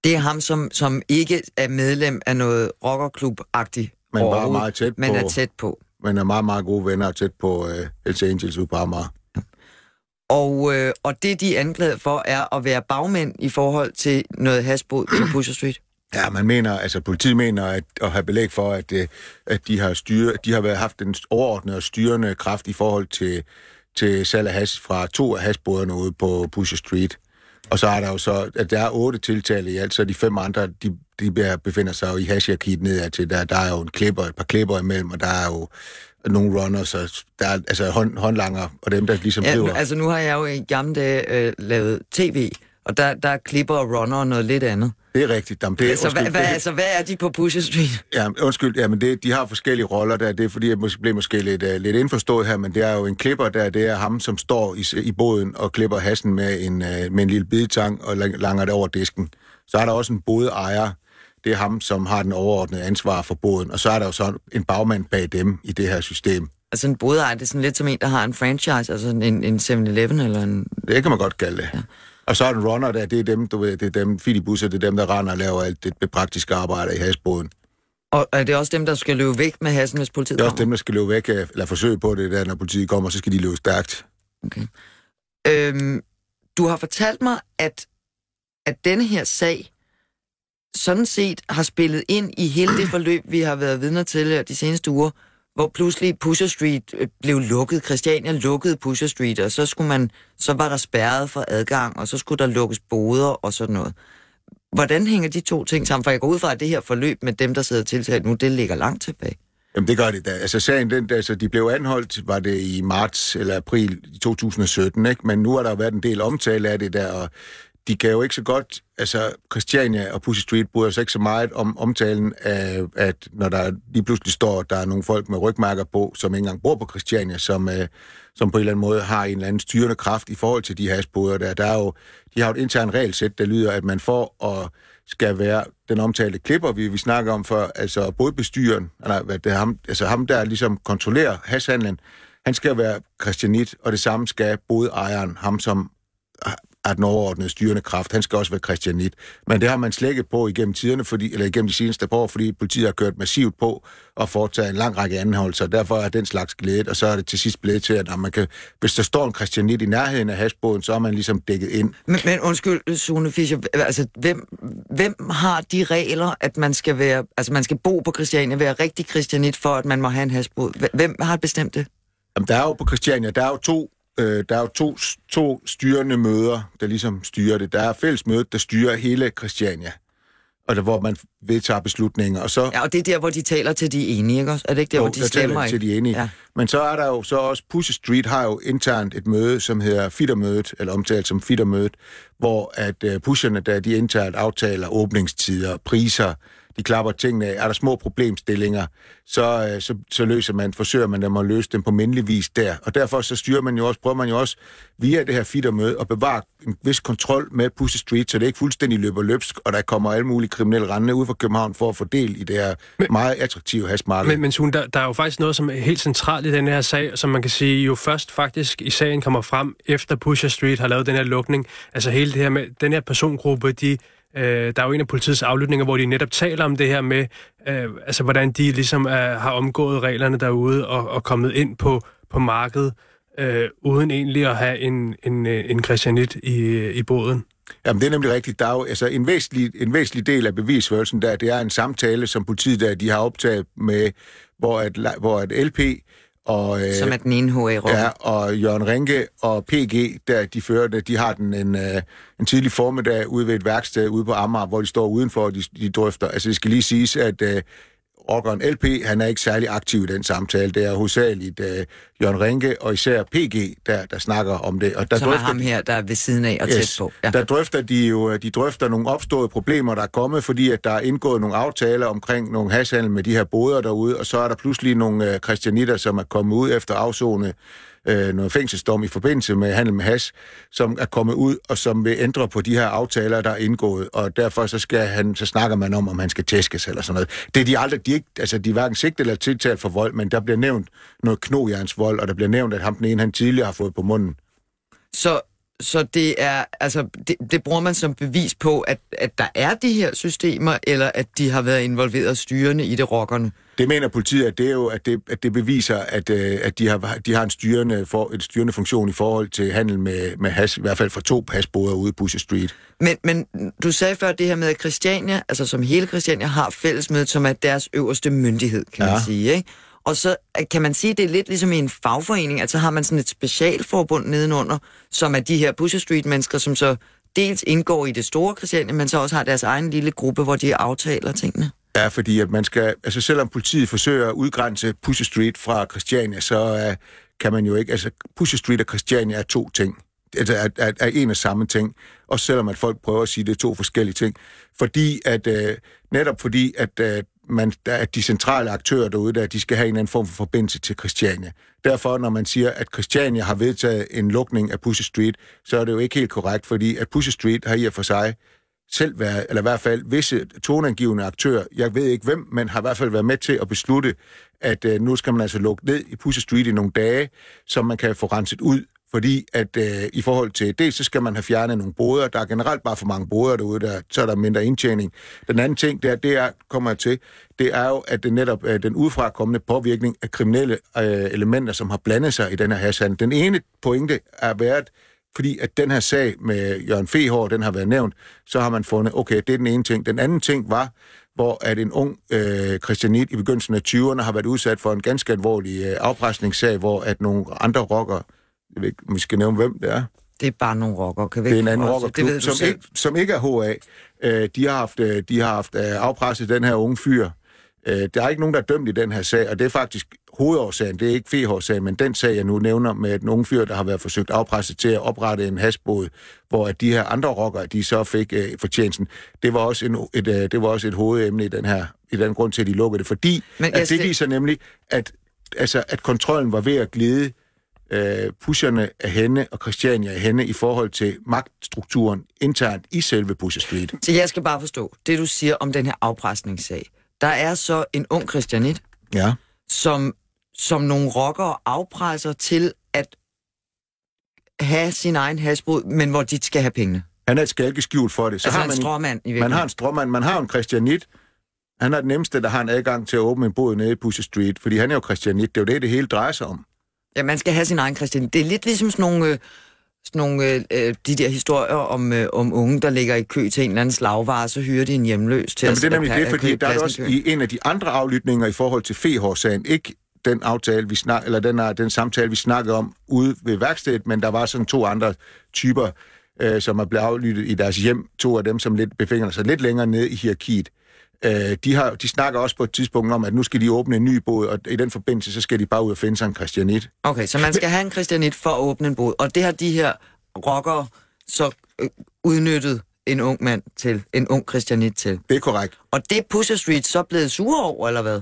Det er ham, som, som ikke er medlem af noget rockerklub-agtigt Men bare meget tæt men på, er tæt på. Men er meget, meget gode venner tæt på øh, Hells Angels ude på Amager. Og, øh, og det, de er anklaget for, er at være bagmænd i forhold til noget hasbrud på (clears throat) Pusher Street. Ja, man mener, altså politiet mener at, at have belæg for, at, øh, at de har, styre, de har været, haft en overordnet og styrende kraft i forhold til, til salg af hash fra to af hashboderne ude på Pusher Street. Og så er der jo så, at der er otte tiltalte i alt, så de fem andre, de, de be- befinder sig jo i hashhierarkiet nedad til. Der, der er jo en klipper, et par klipper imellem, og der er jo nogle runners, og der er altså hånd, håndlanger, og dem, der ligesom Ja, driver. altså nu har jeg jo i gamle dage øh, lavet tv, og der, der er klipper og runner og noget lidt andet. Det er rigtigt. Jamen, det, er- Så hvad, undskyld, hvad, det- altså, hvad er de på Pusher Street? (laughs) Ja, undskyld, ja, men det, de har forskellige roller der. Det er fordi, jeg måske, blev måske lidt, uh, lidt indforstået her, men det er jo en klipper der. Det er ham, som står i, i båden og klipper hassen med en, uh, med en lille bidetang og lang- langer det over disken. Så er der også en bådejer. Det er ham, som har den overordnede ansvar for båden. Og så er der jo så en bagmand bag dem i det her system. Altså en bodejer, det er sådan lidt som en, der har en franchise, altså en, en 7-Eleven eller en... Det kan man godt kalde det. Ja. Og så er den runner der, det er dem, du ved, det er dem, filibusser, det er dem, der render og laver alt det, det praktiske arbejde i hasbåden. Og er det også dem, der skal løbe væk med hassen, hvis politiet Det er også kommer? dem, der skal løbe væk, øh, eller forsøge på det der, når politiet kommer, så skal de løbe stærkt. Okay. Øhm, du har fortalt mig, at, at denne her sag sådan set har spillet ind i hele det forløb, vi har været vidner til de seneste uger, hvor pludselig Pusher Street øh, blev lukket. Christiania lukkede Pusher Street, og så, skulle man, så var der spærret for adgang, og så skulle der lukkes boder og sådan noget. Hvordan hænger de to ting sammen? For jeg går ud fra, at det her forløb med dem, der sidder tiltalt nu, det ligger langt tilbage. Jamen det gør det da. Altså sagen, den, altså, de blev anholdt, var det i marts eller april i 2017, ikke? men nu har der jo været en del omtale af det der, og de kan jo ikke så godt, altså Christiania og Pussy Street bryder sig ikke så meget om omtalen af, at når der lige pludselig står, at der er nogle folk med rygmærker på, som ikke engang bor på Christiania, som, øh, som på en eller anden måde har en eller anden styrende kraft i forhold til de hasboder der. Der er jo, de har jo et internt regelsæt, der lyder, at man får og skal være den omtalte klipper, vi, vi snakker om før, altså bådbestyren, eller hvad det er ham, altså ham, der ligesom kontrollerer hashandlen, han skal være christianit, og det samme skal bådejeren, ham som er den overordnede styrende kraft. Han skal også være christianit. Men det har man slækket på igennem tiderne, fordi, eller igennem de seneste par år, fordi politiet har kørt massivt på og foretaget en lang række anholdelser. Derfor er den slags glæde, og så er det til sidst blevet til, at når man kan, hvis der står en christianit i nærheden af hasbåden, så er man ligesom dækket ind. Men, men undskyld, Sune Fischer, altså hvem, hvem har de regler, at man skal være, altså man skal bo på Christiania, være rigtig christianit for, at man må have en hasbrud? Hvem har bestemt det? Jamen, der er jo på Christiania, der er jo to øh, der er jo to, to styrende møder, der ligesom styrer det. Der er fællesmødet, der styrer hele Christiania, og der, hvor man vedtager beslutninger. Og så, Ja, og det er der, hvor de taler til de enige, ikke også? Er det ikke der, jo, hvor de der taler stemmer? de til de enige. Ja. Men så er der jo så også, Pussy Street har jo internt et møde, som hedder Fittermødet, eller omtalt som Fittermødet, hvor at uh, pusherne, der de internt aftaler åbningstider, priser, de klapper tingene af. Er der små problemstillinger, så, uh, så, så løser man, forsøger man dem at løse dem på mindelig vis der. Og derfor så styrer man jo også, prøver man jo også via det her fittermøde at bevare en vis kontrol med Pussy Street, så det ikke fuldstændig løber løbsk, og der kommer alle mulige kriminelle rende ud fra København for at få del i det her men, meget attraktive hasmarked. Men, men Sune, der, der er jo faktisk noget, som er helt centralt i den her sag, som man kan sige jo først faktisk i sagen kommer frem, efter Pusher Street har lavet den her lukning. Altså hele det her med, den her persongruppe, de, øh, der er jo en af politiets aflytninger, hvor de netop taler om det her med, øh, altså hvordan de ligesom er, har omgået reglerne derude og, og kommet ind på, på markedet, øh, uden egentlig at have en, en, øh, en christianit i, i båden. Jamen, det er nemlig rigtigt. Der er jo altså, en, væsentlig, en væsentlig del af bevisførelsen der, det er en samtale, som politiet der, de har optaget med, hvor at, hvor at LP og, øh, Som er den ene HA ja, og Jørgen Rinke og PG, der de fører det, de har den en, øh, en tidlig formiddag ude ved et værksted ude på Amager, hvor de står udenfor, og de, de drøfter. Altså, det skal lige siges, at øh, rockeren LP, han er ikke særlig aktiv i den samtale. Det er hovedsageligt uh, Jørgen Rinke og især PG, der, der snakker om det. Og der Som er drøfter ham her, der er ved siden af og tæt på. Ja. Der drøfter de jo de drøfter nogle opståede problemer, der er kommet, fordi at der er indgået nogle aftaler omkring nogle hashandel med de her boder derude, og så er der pludselig nogle øh, christianitter, som er kommet ud efter afzone øh, noget fængselsdom i forbindelse med handel med has, som er kommet ud, og som vil ændre på de her aftaler, der er indgået, og derfor så, skal han, så snakker man om, om han skal tæskes eller sådan noget. Det er de aldrig, de, ikke, altså de er hverken sigtet eller tiltalt for vold, men der bliver nævnt noget knojernsvold, og der bliver nævnt, at ham den ene, han tidligere har fået på munden. Så, så det er, altså, det, det bruger man som bevis på, at, at der er de her systemer, eller at de har været involveret styrende i det rockerne. Det mener politiet, at det er jo, at det, at det beviser, at, øh, at de, har, de har en styrende, for, en styrende funktion i forhold til handel med, med has, i hvert fald for to hasboder ude i Pusher Street. Men, men du sagde før det her med, at Christiania, altså som hele Christiania, har fællesmødet, som er deres øverste myndighed, kan ja. Man sige, ikke? Og så kan man sige, at det er lidt ligesom i en fagforening, altså har man sådan et specialforbund nedenunder, som er de her Pusher Street-mennesker, som så dels indgår i det store Christiania, men så også har deres egen lille gruppe, hvor de aftaler tingene. Ja, fordi at man skal, altså selvom politiet forsøger at udgrænse Pusher Street fra Christiania, så uh, kan man jo ikke, altså Pusher Street og Christiania er to ting. Altså er, er, er en og samme ting, også selvom at folk prøver at sige, at det er to forskellige ting. Fordi at, uh, netop fordi at, uh, man, der, at de centrale aktører derude, der, de skal have en eller anden form for forbindelse til Christiania. Derfor, når man siger, at Christiania har vedtaget en lukning af Pusher Street, så er det jo ikke helt korrekt, fordi at Pusher Street har i og for sig selv været, eller i hvert fald visse toneangivende aktører, jeg ved ikke hvem, men har i hvert fald været med til at beslutte, at øh, nu skal man altså lukke ned i Pussy Street i nogle dage, som man kan få renset ud, fordi at øh, i forhold til det, så skal man have fjernet nogle boder. Der er generelt bare for mange boder derude, der, så er der mindre indtjening. Den anden ting, der, det er, kommer jeg til, det er jo, at det netop øh, den udefrakommende påvirkning af kriminelle øh, elementer, som har blandet sig i den her hashhandel. Den ene pointe er været, fordi at den her sag med Jørgen Fehår, den har været nævnt, så har man fundet, okay, det er den ene ting. Den anden ting var, hvor at en ung øh, christianit i begyndelsen af 20'erne har været udsat for en ganske alvorlig øh, afpresningssag, hvor at nogle andre rockere, jeg ved ikke, vi skal nævne, hvem det er, Det er bare nogle rockere, kan vi det er en anden rockerklub, som selv. ikke, som ikke er HA. Øh, de har haft, øh, de har haft øh, afpresset den her unge fyr. Øh, der er ikke nogen, der er dømt i den her sag, og det er faktisk hovedårsagen. Det er ikke fehårsagen, men den sag, jeg nu nævner med den unge fyr, der har været forsøgt afpresset til at oprette en hasbåd, hvor at de her andre rockere, de så fik øh, fortjenesten. Det var også en, et, øh, det var også et hovedemne i den her, i den grund til, at de lukkede det, fordi Men at det viser nemlig, at, altså, at kontrollen var ved at glide øh, pusherne af hende og Christiania af hende i forhold til magtstrukturen internt i selve Pusher Street. Så jeg skal bare forstå, det du siger om den her afpresningssag. Der er så en ung christianit, Ja. som, som nogle rockere afpresser til at have sin egen hasbrud, men hvor de skal have pengene. Han er et skalkeskjul for det. Så altså har en man, stråmand i man har en stråmand, man har en christianit. Han er den nemmeste, der har en adgang til at åbne en bod nede i Pusher Street, fordi han er jo christianit. Det er jo det, det hele drejer sig om. Ja, man skal have sin egen christianit. Det er lidt ligesom sådan nogle, øh, sådan nogle øh, øh, de der historier om, øh, om unge, der ligger i kø til en eller anden slagvare, så hyrer de en hjemløs til Jamen, at det er nemlig at- det, fordi der er også i en af de andre aflytninger i forhold til Fehår-sagen, ikke den aftale, vi snak, eller den, er- den samtale, vi snakkede om ude ved værkstedet, men der var sådan to andre typer, øh, som er blevet aflyttet i deres hjem. To af dem, som lidt befinder sig lidt længere nede i hierarkiet. Øh, de, har, de snakker også på et tidspunkt om, at nu skal de åbne en ny båd, og i den forbindelse, så skal de bare ud og finde sig en christianit. Okay, så man skal have en christianit for at åbne en bod, og det har de her rockere så øh, udnyttet en ung mand til, en ung christianit til. Det er korrekt. Og det er Pusher Street så blevet sure over, eller hvad?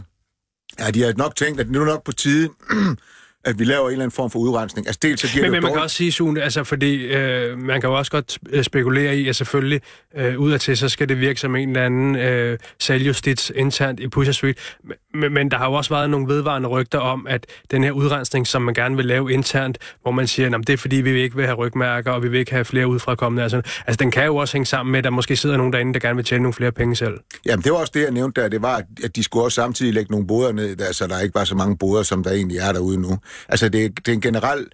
Ja, de har nok tænkt, at nu er nok på tide, (clears throat) at vi laver en eller anden form for udrensning. Altså dels så giver Men, det men man kan også sige, Sune, altså fordi øh, man kan jo også godt øh, spekulere i, at selvfølgelig øh, udadtil, så skal det virke som en eller anden øh, saljustits internt i Pusher Street. Men, men der har jo også været nogle vedvarende rygter om, at den her udrensning, som man gerne vil lave internt, hvor man siger, at det er fordi, vi ikke vil have rygmærker, og vi vil ikke have flere udefrakommende. Altså, altså den kan jo også hænge sammen med, at der måske sidder nogen derinde, der gerne vil tjene nogle flere penge selv. Jamen, det var også det, jeg nævnte der. Det var, at de skulle også samtidig lægge nogle boder ned, der, så der ikke var så mange boder, som der egentlig er derude nu. Altså, det, det er en generel,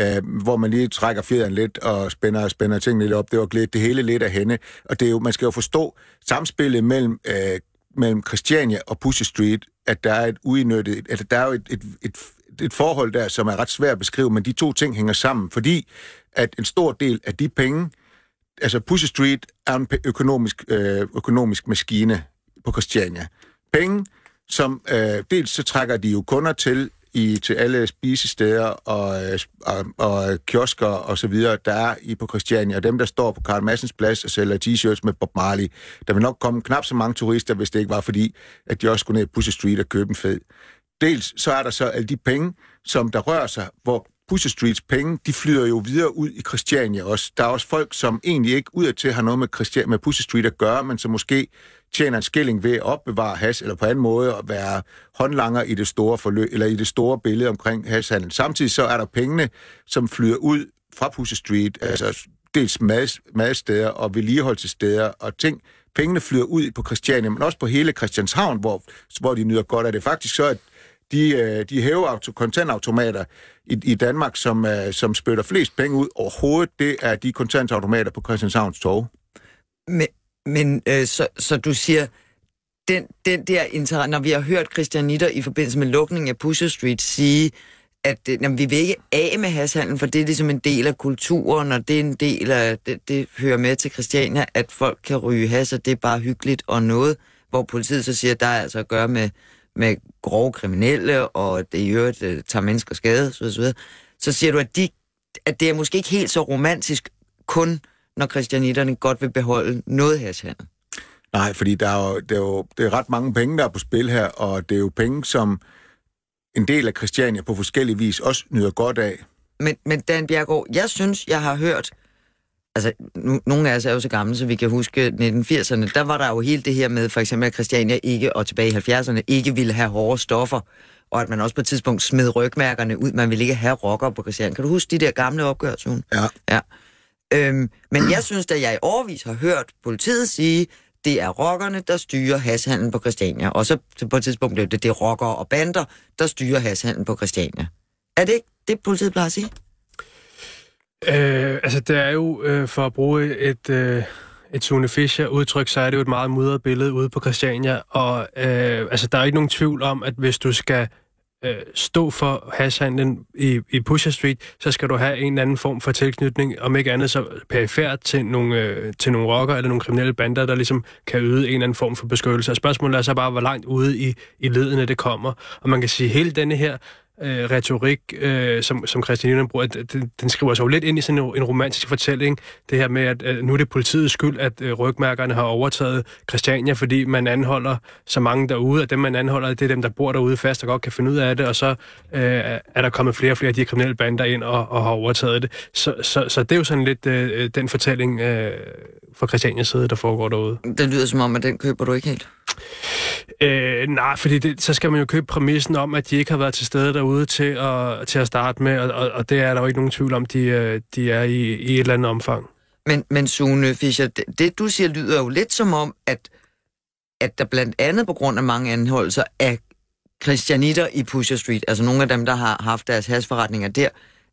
øh, hvor man lige trækker fjederen lidt og spænder, spænder tingene lidt op. Det var glædet det hele lidt af hende. Og det er jo, man skal jo forstå samspillet mellem, øh, mellem Christiania og Pusher Street, at der er et uindnyttet, at der er jo et, et, et, et forhold der, som er ret svært at beskrive, men de to ting hænger sammen, fordi at en stor del af de penge, altså Pusher Street er en økonomisk, øh, økonomisk maskine på Christiania. Penge, som øh, dels så trækker de jo kunder til i, til alle spisesteder og, øh, og, og kiosker og så videre, der er i på Christiania, og dem, der står på Karl Massens plads og sælger t-shirts med Bob Marley, der vil nok komme knap så mange turister, hvis det ikke var fordi, at de også skulle ned på Pussy Street og købe en fed. Dels så er der så alle de penge, som der rører sig, hvor Pussy Streets penge, de flyder jo videre ud i Christiania også. Der er også folk, som egentlig ikke udadtil har noget med, Christian, med Pussy Street at gøre, men som måske tjener en skilling ved at opbevare has, eller på anden måde at være håndlanger i det store forløb, eller i det store billede omkring hashandel. Samtidig så er der pengene, som flyder ud fra Pussy Street, altså dels mad, madsteder og vedligeholdelsesteder og ting. Pengene flyder ud på Christiania, men også på hele Christianshavn, hvor, hvor de nyder godt af det. Faktisk så, at de, øh, de hæve kontantautomater i, i Danmark, som, øh, som spytter flest penge ud overhovedet, det er de kontantautomater på Christianshavns Torv. Men, men øh, så, så du siger, den, den der interesse, når vi har hørt Christian Nitter i forbindelse med lukningen af Pusher Street sige, at jamen, vi vil ikke af med hashandlen, for det er ligesom en del af kulturen, og det er en del af, det, det hører med til Christiania, at folk kan ryge has, og det er bare hyggeligt og noget, hvor politiet så siger, at der er altså at gøre med, med grove kriminelle, og det i øvrigt uh, tager mennesker skade, så, så, så siger du, at, de, at det er måske ikke helt så romantisk kun når christianitterne godt vil beholde noget hashhandel? Nej, fordi der er jo, det er jo det er ret mange penge, der er på spil her, og det er jo penge, som en del af Christiania på forskellige vis også nyder godt af. Men, men Dan Bjergård, jeg synes, jeg har hørt, altså nu, nogle af os er jo så gamle, så vi kan huske 1980'erne, der var der jo helt det her med, for eksempel at Christiania ikke, og tilbage i 70'erne, ikke ville have hårde stoffer, og at man også på et tidspunkt smed rygmærkerne ud, man ville ikke have rocker på Christiania. Kan du huske de der gamle opgørelser? Ja. ja. Øhm, men jeg synes, at jeg i årvis har hørt politiet sige, det er rockerne, der styrer hashandlen på Christiania. Og så på et tidspunkt blev det, det er rockere og bander, der styrer hashandlen på Christiania. Er det ikke det, politiet plejer at sige? Øh, altså, det er jo, øh, for at bruge et, øh, et Sune Fischer udtryk, så er det jo et meget mudret billede ude på Christiania. Og øh, altså, der er ikke nogen tvivl om, at hvis du skal øh, stå for hashhandlen i, i Pusher Street, så skal du have en eller anden form for tilknytning, om ikke andet så perifært til nogle, øh, til nogle rocker eller nogle kriminelle bander, der ligesom kan yde en eller anden form for beskyttelse. Og spørgsmålet er så bare, hvor langt ude i, i ledene det kommer. Og man kan sige, at hele denne her øh, retorik, øh, som, som Christian bruger, den, den skriver sig jo lidt ind i sådan en, en romantisk fortælling. Det her med, at øh, nu er det politiets skyld, at øh, rygmærkerne har overtaget Christiania, fordi man anholder så mange derude, og dem man anholder, det er dem, der bor derude fast og godt kan finde ud af det, og så øh, er der kommet flere og flere af de kriminelle bander ind og, og har overtaget det. Så, så, så det er jo sådan lidt øh, den fortælling øh, fra Christianias side, der foregår derude. Det lyder som om, at den køber du ikke helt. Øh, nej, fordi det, så skal man jo købe præmissen om, at de ikke har været til stede derude til at, til at starte med, og, og det er der jo ikke nogen tvivl om, de, øh, de er i, i et eller andet omfang. Men, men Sune Fischer, det, det du siger lyder jo lidt som om, at, at der blandt andet på grund af mange anholdelser af christianitter i Pusher Street, altså nogle af dem, der har haft deres hasforretninger der,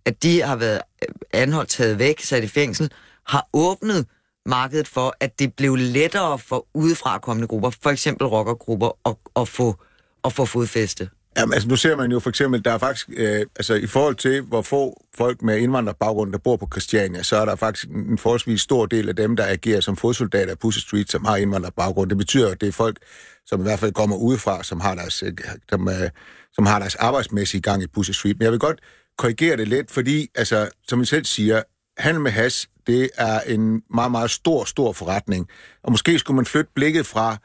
at de har været øh, anholdt, taget væk, sat i fængsel, har åbnet markedet for, at det blev lettere for udefrakommende grupper, for eksempel rockergrupper, at, at, få, at få fodfæste? Jamen, altså nu ser man jo for eksempel, der er faktisk, øh, altså i forhold til, hvor få folk med indvandrerbaggrund, der bor på Christiania, så er der faktisk en forholdsvis stor del af dem, der agerer som fodsoldater af Pussy Street, som har indvandrerbaggrund. Det betyder, at det er folk, som i hvert fald kommer udefra, som har deres, øh, som, øh, som har deres arbejdsmæssige gang i Pussy Street. Men jeg vil godt korrigere det lidt, fordi, altså, som jeg selv siger, handel med has, det er en meget, meget stor, stor forretning. Og måske skulle man flytte blikket fra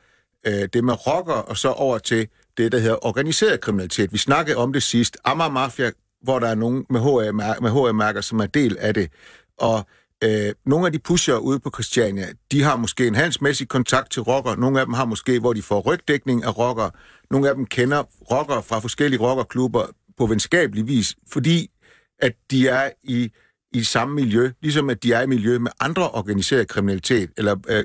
øh, det med rocker og så over til det, der hedder organiseret kriminalitet. Vi snakkede om det sidst. Amager Mafia, hvor der er nogen med HR-mærker, som er del af det. Og øh, nogle af de pusher ude på Christiania, de har måske en handelsmæssig kontakt til rocker. Nogle af dem har måske, hvor de får rygdækning af rocker. Nogle af dem kender rocker fra forskellige rockerklubber på venskabelig vis, fordi at de er i i samme miljø, ligesom at de er i miljø med andre organiseret kriminalitet, eller øh,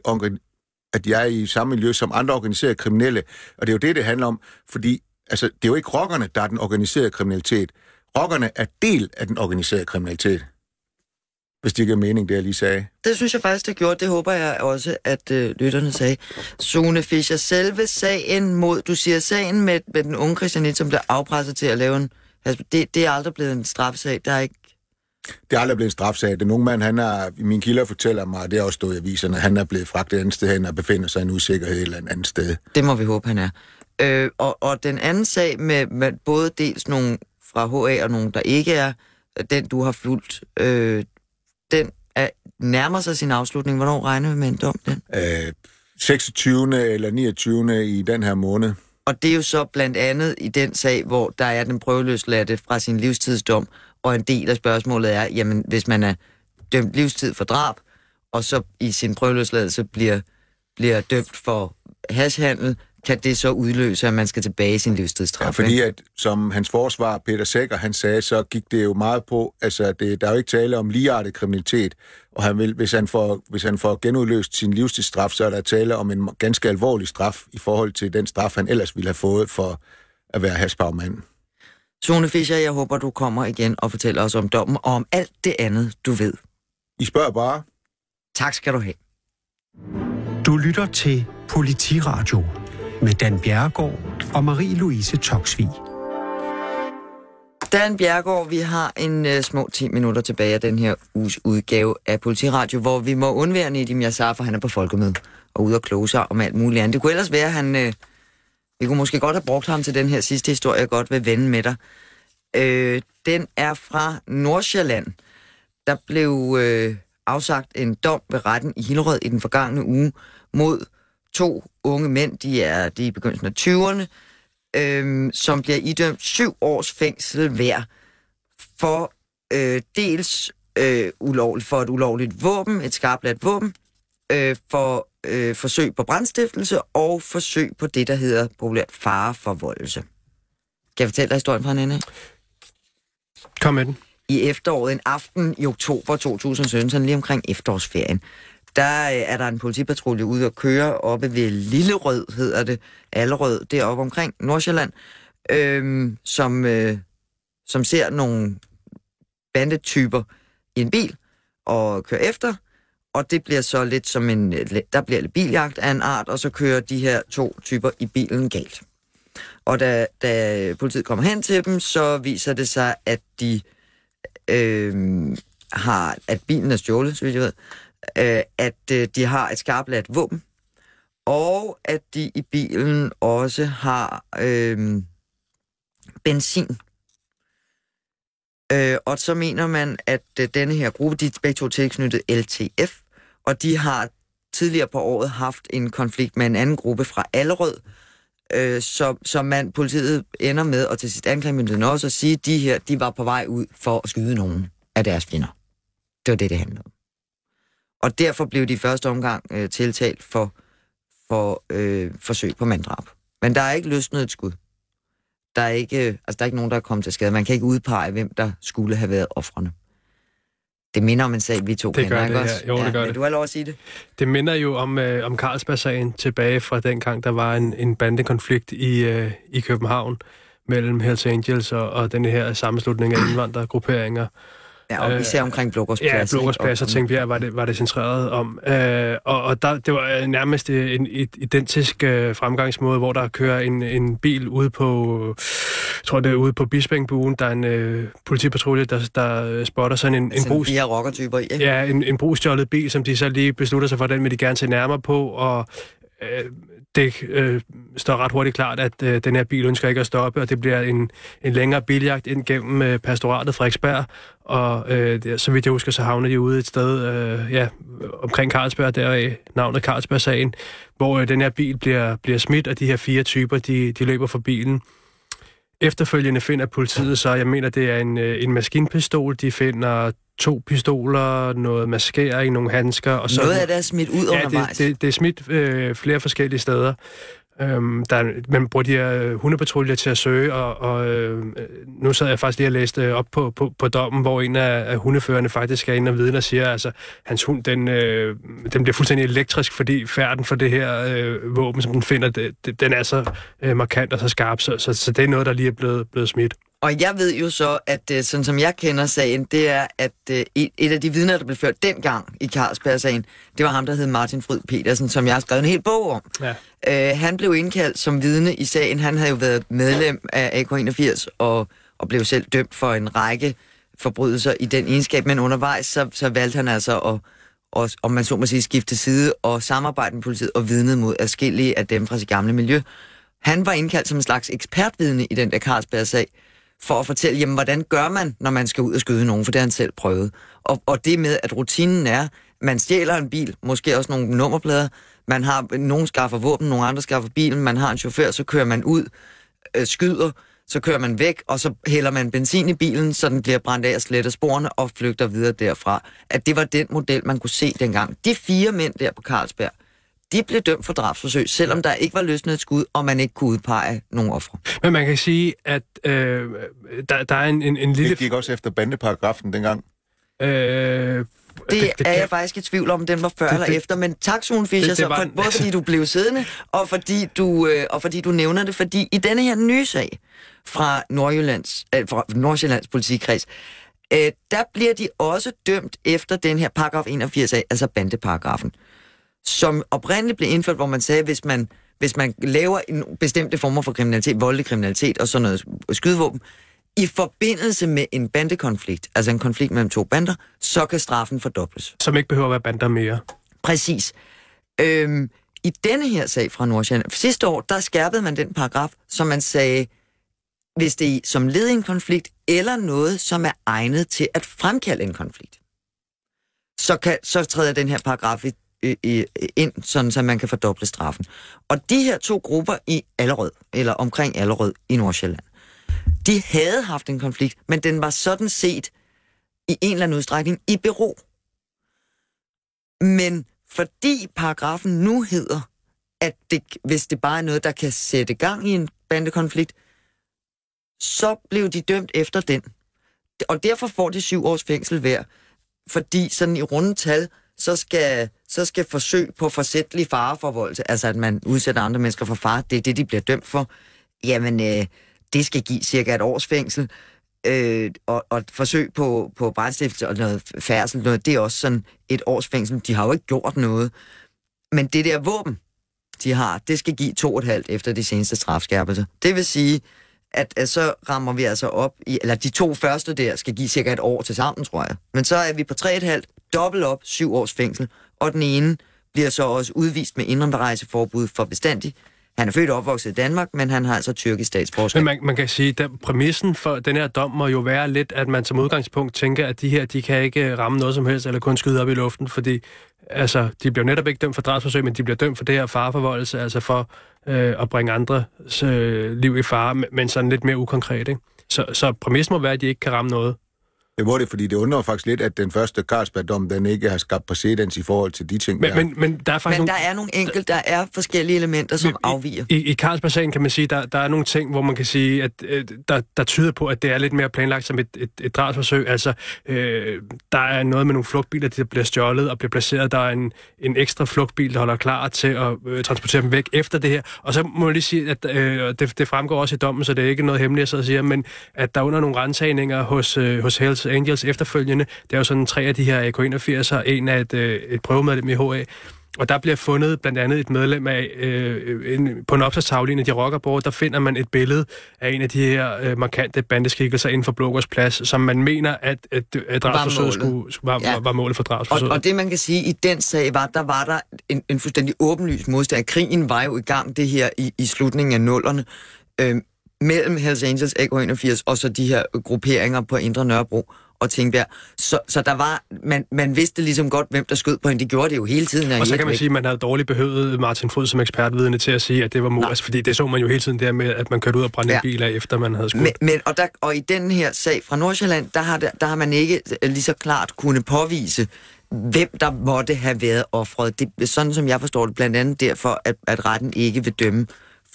at de er i samme miljø som andre organiserede kriminelle. Og det er jo det, det handler om, fordi altså, det er jo ikke rockerne, der er den organiserede kriminalitet. Rockerne er del af den organiserede kriminalitet. Hvis det ikke er mening, det jeg lige sagde. Det synes jeg faktisk, det gjorde. Det håber jeg også, at øh, lytterne sagde. Sune Fischer, selve sagen mod, du siger sagen med, med den unge Christianit, som der afpresser til at lave en... Altså, det, det er aldrig blevet en straffesag. Der er ikke det er aldrig blevet en strafsag. Den unge mand, han er, min kilder fortæller mig, og det er også stået i aviserne, han er blevet fragtet et andet sted hen og befinder sig i en usikkerhed et eller andet sted. Det må vi håbe, han er. Øh, og, og den anden sag med, med både dels nogle fra HA og nogen, der ikke er, den du har fulgt, øh, den er, nærmer sig sin afslutning. Hvornår regner vi med en dom, den? Øh, 26. eller 29. i den her måned. Og det er jo så blandt andet i den sag, hvor der er den prøveløsladte fra sin livstidsdom, og en del af spørgsmålet er, jamen hvis man er dømt livstid for drab, og så i sin prøveløsladelse bliver, bliver dømt for hashhandel, kan det så udløse, at man skal tilbage i sin livstidsstraf? Ja, fordi at, som hans forsvar, Peter Sækker, han sagde, så gik det jo meget på, altså det, der er jo ikke tale om ligeartet kriminalitet, og han vil, hvis, han får, hvis han får genudløst sin livstidsstraf, så er der tale om en ganske alvorlig straf i forhold til den straf, han ellers ville have fået for at være hasbagmand. Tone Fischer, jeg håber, du kommer igen og fortæller os om dommen og om alt det andet, du ved. I spørger bare. Tak skal du have. Du lytter til Politiradio med Dan Bjerregaard og Marie-Louise Toksvig. Dan Bjergård, vi har en uh, små 10 minutter tilbage af den her uges udgave af Politiradio, hvor vi må undvære Nedim Yassar, for han er på folkemøde og ude og kloge sig om alt muligt andet. Det kunne ellers være, at han... Uh, vi kunne måske godt have brugt ham til den her sidste historie, jeg godt vil vende med dig. Øh, den er fra Nordsjælland. Der blev øh, afsagt en dom ved retten i Hillerød i den forgangne uge mod to unge mænd, de er, de er i begyndelsen af 20'erne, øh, som bliver idømt syv års fængsel hver for øh, dels øh, ulovligt, for et ulovligt våben, et skarpladt våben, øh, for øh, forsøg på brandstiftelse og forsøg på det, der hedder populært fareforvoldelse. Kan jeg fortælle dig historien fra en ende? Kom med den. I efteråret, en aften i oktober 2017, sådan lige omkring efterårsferien, der øh, er der en politipatrulje ude at køre oppe ved Lillerød, hedder det, Allerød, deroppe omkring Nordsjælland, øhm, som, øh, som ser nogle bandetyper i en bil og kører efter, og det bliver så lidt som en, der bliver lidt biljagt af en art, og så kører de her to typer i bilen galt. Og da, da politiet kommer hen til dem, så viser det sig, at de øh, har, at bilen er stjålet, så vidt jeg ved, øh, at øh, de har et skarpladt våben, og at de i bilen også har øh, benzin. Øh, og så mener man, at øh, denne her gruppe, de er begge to tilknyttet LTF, og de har tidligere på året haft en konflikt med en anden gruppe fra Allerød, øh, så, som man, politiet ender med, og til sidst anklagemyndigheden også, at sige, at de her, de var på vej ud for at skyde nogen af deres fjender. Det var det, det handlede om. Og derfor blev de i første omgang øh, tiltalt for, for øh, forsøg på manddrab. Men der er ikke løsnet et skud. Der er ikke, øh, altså, der er ikke nogen, der er kommet til skade. Man kan ikke udpege, hvem der skulle have været offrene. Det minder om en sag, vi to Det kender, gør ikke det, også? ja. Jo, det gør det. du have lov at sige det? Det minder jo om, øh, om Carlsberg-sagen tilbage fra dengang, der var en, en bandekonflikt i, øh, i København mellem Hells Angels og, og den her sammenslutning af indvandrergrupperinger. Ja, og Øh, især omkring Blågårdsplads. Ja? Blågårdsplads og Tænkbjerg var det, var det centreret om. Øh, og og der, det var øh, nærmest en, en identisk øh, fremgangsmåde, hvor der kører en, en bil ude på, jeg tror det er ude på Bispingbuen, der er en øh, politipatrulje, der, der øh, spotter sådan en, en brus, fire rockertyper ikke? Ja, en, en brugstjålet bil, som de så lige beslutter sig for, den vil de gerne se nærmere på, og øh, det øh, står ret hurtigt klart, at øh, den her bil ønsker ikke at stoppe, og det bliver en, en længere biljagt ind gennem øh, pastoratet Frederiksberg, og øh, det, så vidt jeg husker, så havner de ude et sted øh, ja, omkring Carlsberg, der er navnet Carlsberg-sagen, hvor øh, den her bil bliver, bliver smidt, og de her fire typer, de, de løber fra bilen. Efterfølgende finder politiet så, jeg mener, det er en, øh, en maskinpistol, de finder to pistoler, noget maskering, nogle handsker, og så... Noget af det er smidt ud Ja, undervejs. det, det, det er smidt øh, flere forskellige steder. Øhm, der, er- man bruger de her øh, hundepatruljer til at søge, og, og øh, nu sad jeg faktisk lige og læste op på, på, på dommen, hvor en af, af hundeførerne faktisk er inde og vidne og siger, altså, hans hund, den, øh, den bliver fuldstændig elektrisk, fordi færden for det her øh, våben, som den finder, det, det, den er så øh, markant og så skarp, så, så, så det er noget, der lige er blevet, blevet smidt. Og jeg ved jo så, at øh, sådan som jeg kender sagen, det er, at øh, et af de vidner, der blev ført dengang i Carlsberg-sagen, det var ham, der hed Martin Fryd Petersen, som jeg har skrevet en hel bog om. Ja. Øh, han blev indkaldt som vidne i sagen. Han havde jo været medlem af AK81 og, og blev selv dømt for en række forbrydelser i den egenskab, men undervejs så, så valgte han altså at, og, om man så må sige, skifte side og samarbejde med politiet og vidne mod adskillige af dem fra sit gamle miljø. Han var indkaldt som en slags ekspertvidne i den der Carlsberg-sag, for at fortælle, jamen, hvordan gør man, når man skal ud og skyde nogen, for det har han selv prøvet. Og, og det med, at rutinen er, man stjæler en bil, måske også nogle nummerplader, man har, nogen skaffer våben, nogle andre skaffer bilen, man har en chauffør, så kører man ud, øh, skyder, så kører man væk, og så hælder man benzin i bilen, så den bliver brændt af og sletter sporene og flygter videre derfra. At det var den model, man kunne se dengang. De fire mænd der på Carlsberg, de blev dømt for drabsforsøg, selvom der ikke var løsnet et skud, og man ikke kunne udpege nogen ofre. Men man kan sige, at øh, der, der er en, en, en lille... Det gik også efter bandeparagrafen dengang. Øh, Det, det er jeg faktisk i tvivl om, den var før det, eller det- efter, men tak, Sune Fischer, det- det så var for, en- både fordi du blev siddende, og fordi du, øh, og fordi du nævner det, fordi i denne her nye sag fra, Nordjyllands, øh, fra Nordsjællands politikreds, øh, der bliver de også dømt efter den her paragraf 81a, altså bandeparagrafen, som oprindeligt blev indført, hvor man sagde, hvis man, hvis man laver en bestemte former for kriminalitet, voldelig kriminalitet og sådan noget skydevåben, i forbindelse med en bandekonflikt, altså en konflikt mellem to bander, så kan straffen fordobles. som ikke behøver at være bander mere. Præcis. Øhm, I denne her sag fra Nordsjælland, sidste år, der skærpede man den paragraf, som man sagde, hvis det er som led i en konflikt, eller noget, som er egnet til at fremkalde en konflikt, så, kan, så træder den her paragraf i, i, ind, sådan så man kan fordoble straffen. Og de her to grupper i Allerød, eller omkring Allerød i Nordsjælland, de havde haft en konflikt, men den var sådan set i en eller anden udstrækning i bero. Men fordi paragrafen nu hedder, at det, hvis det bare er noget, der kan sætte gang i en bandekonflikt, så blev de dømt efter den. Og derfor får de syv års fængsel hver. Fordi sådan i runde tal, så skal, så skal forsøg på forsætlig fareforvoldelse, altså at man udsætter andre mennesker for fare, det er det, de bliver dømt for. Jamen, øh, det skal give cirka et års fængsel. Øh, og, og et forsøg på, på brændstiftelse og noget færdsel, noget, det er også sådan et års fængsel. De har jo ikke gjort noget. Men det der våben, de har, det skal give to og et halvt efter de seneste strafskærpelser. Det vil sige, at, at så rammer vi altså op i, eller de to første der skal give cirka et år til sammen, tror jeg. Men så er vi på tre et halvt, dobbelt op, syv års fængsel, og den ene bliver så også udvist med indrejseforbud for bestandig. Han er født og opvokset i Danmark, men han har altså tyrkisk statsborgerskab. Men man, man kan sige, at præmissen for den her dom må jo være lidt, at man som udgangspunkt tænker, at de her, de kan ikke øh, ramme noget som helst, eller kun skyde op i luften, fordi altså, de bliver netop ikke dømt for drabsforsøg, men de bliver dømt for det her fareforvoldelse, altså for øh, at bringe andres øh, liv i fare, men- men sådan lidt mere ukonkret, ikke? Så, så præmissen må være, at de ikke kan ramme noget. Det må det, fordi det undrer faktisk lidt, at den første Carlsberg-dom, den ikke har skabt præcedens i forhold til de ting, Men, der. men, men der er faktisk Men nogle... der er nogle enkelte, der er forskellige elementer, som afviger. I, i Carlsberg-sagen kan man sige, der, der er nogle ting, hvor man kan sige, at øh, der, der tyder på, at det er lidt mere planlagt som et, et, et drabsforsøg. Altså, øh, der er noget med nogle flugtbiler, der bliver stjålet og bliver placeret. Der er en, en ekstra flugtbil, der holder klar til at øh, transportere dem væk efter det her. Og så må jeg lige sige, at øh, det, det fremgår også i dommen, så det er ikke noget hemmeligt, jeg siger, men at der under nogle rensagninger hos, øh, hos Hells Angels efterfølgende, det er jo sådan tre af de her AK-81 og en af et, øh, et prøvemedlem i HA, og der bliver fundet blandt andet et medlem af, øh, en, på en opslagstavle, en af de rockerborger, der finder man et billede af en af de her øh, markante bandeskikkelser inden for Blågårds Plads, som man mener, at, at, at drabsforsøget skulle, skulle, var, Ja. var, var målet for Og, drabsforsøget. og det man kan sige, i den sag var, der var der en, en fuldstændig åbenlys modstand. Krigen var jo i gang det her i, i slutningen af nullerne, øh, mellem Hells Angels, AK81 og så de her grupperinger på Indre Nørrebro og Tingbjerg. Så, så der var, man, man vidste ligesom godt, hvem der skød på hende. De gjorde det jo hele tiden. når Og så kan man sige, at man havde dårligt behøvet Martin Fod som ekspertvidende til at sige, at det var muligt. Altså, fordi det så man jo hele tiden der med, at man kørte ud og brændte Ja. af, efter man havde skudt. Men, men, og, der, og i den her sag fra Nordsjælland, der har, der, der har man ikke øh, lige så klart kunne påvise, hvem der måtte have været offret. Det sådan, som jeg forstår det, blandt andet derfor, at, at retten ikke vil dømme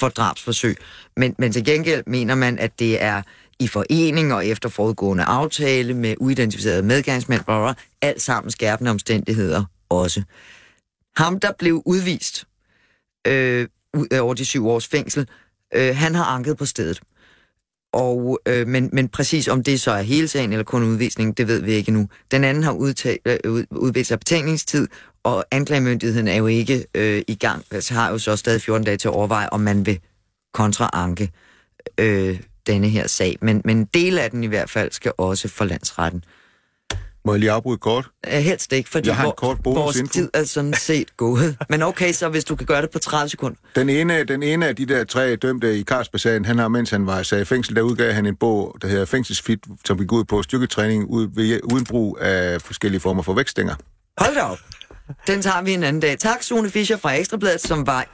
for drabsforsøg. Men, men til gengæld mener man, at det er i forening og efter forudgående aftale med uidentificerede medgangsmænd, bla, bla, alt sammen skærpende omstændigheder også. Ham, der blev udvist øh, ud over de syv års fængsel, øh, han har anket på stedet. Og, øh, men, men præcis om det så er hele sagen eller kun udvisning, det ved vi ikke nu. Den anden har udtalt, øh, ud, sig betalingstid, og anklagemyndigheden er jo ikke øh, i gang. Altså har jo så stadig 14 dage til at overveje, om man vil kontraanke øh, denne her sag. Men, men en del af den i hvert fald skal også for landsretten. Må jeg lige afbryde kort? Uh, helst ikke, fordi Jeg har en kort vores info. tid er sådan set gået. (laughs) Men okay, så hvis du kan gøre det på 30 sekunder. Den ene, den ene af de der tre dømte i Karlsbasaden, han har, mens han var i fængsel, der udgav han en bog, der hedder Fængselsfit, som gik ud på styrketræning ud, ved, uden brug af forskellige former for vækstænger. Hold da op. Den tager vi en anden dag. Tak, Sune Fischer fra Ekstrabladet, som var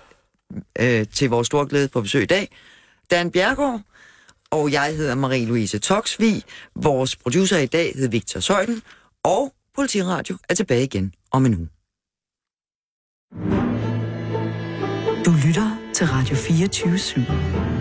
øh, til vores store glæde på besøg i dag. Dan Bjergård, og jeg hedder Marie-Louise Toksvig. Vores producer i dag hed Victor Søjden, og Politiradio er tilbage igen om en uge. Du lytter til Radio 24 /7.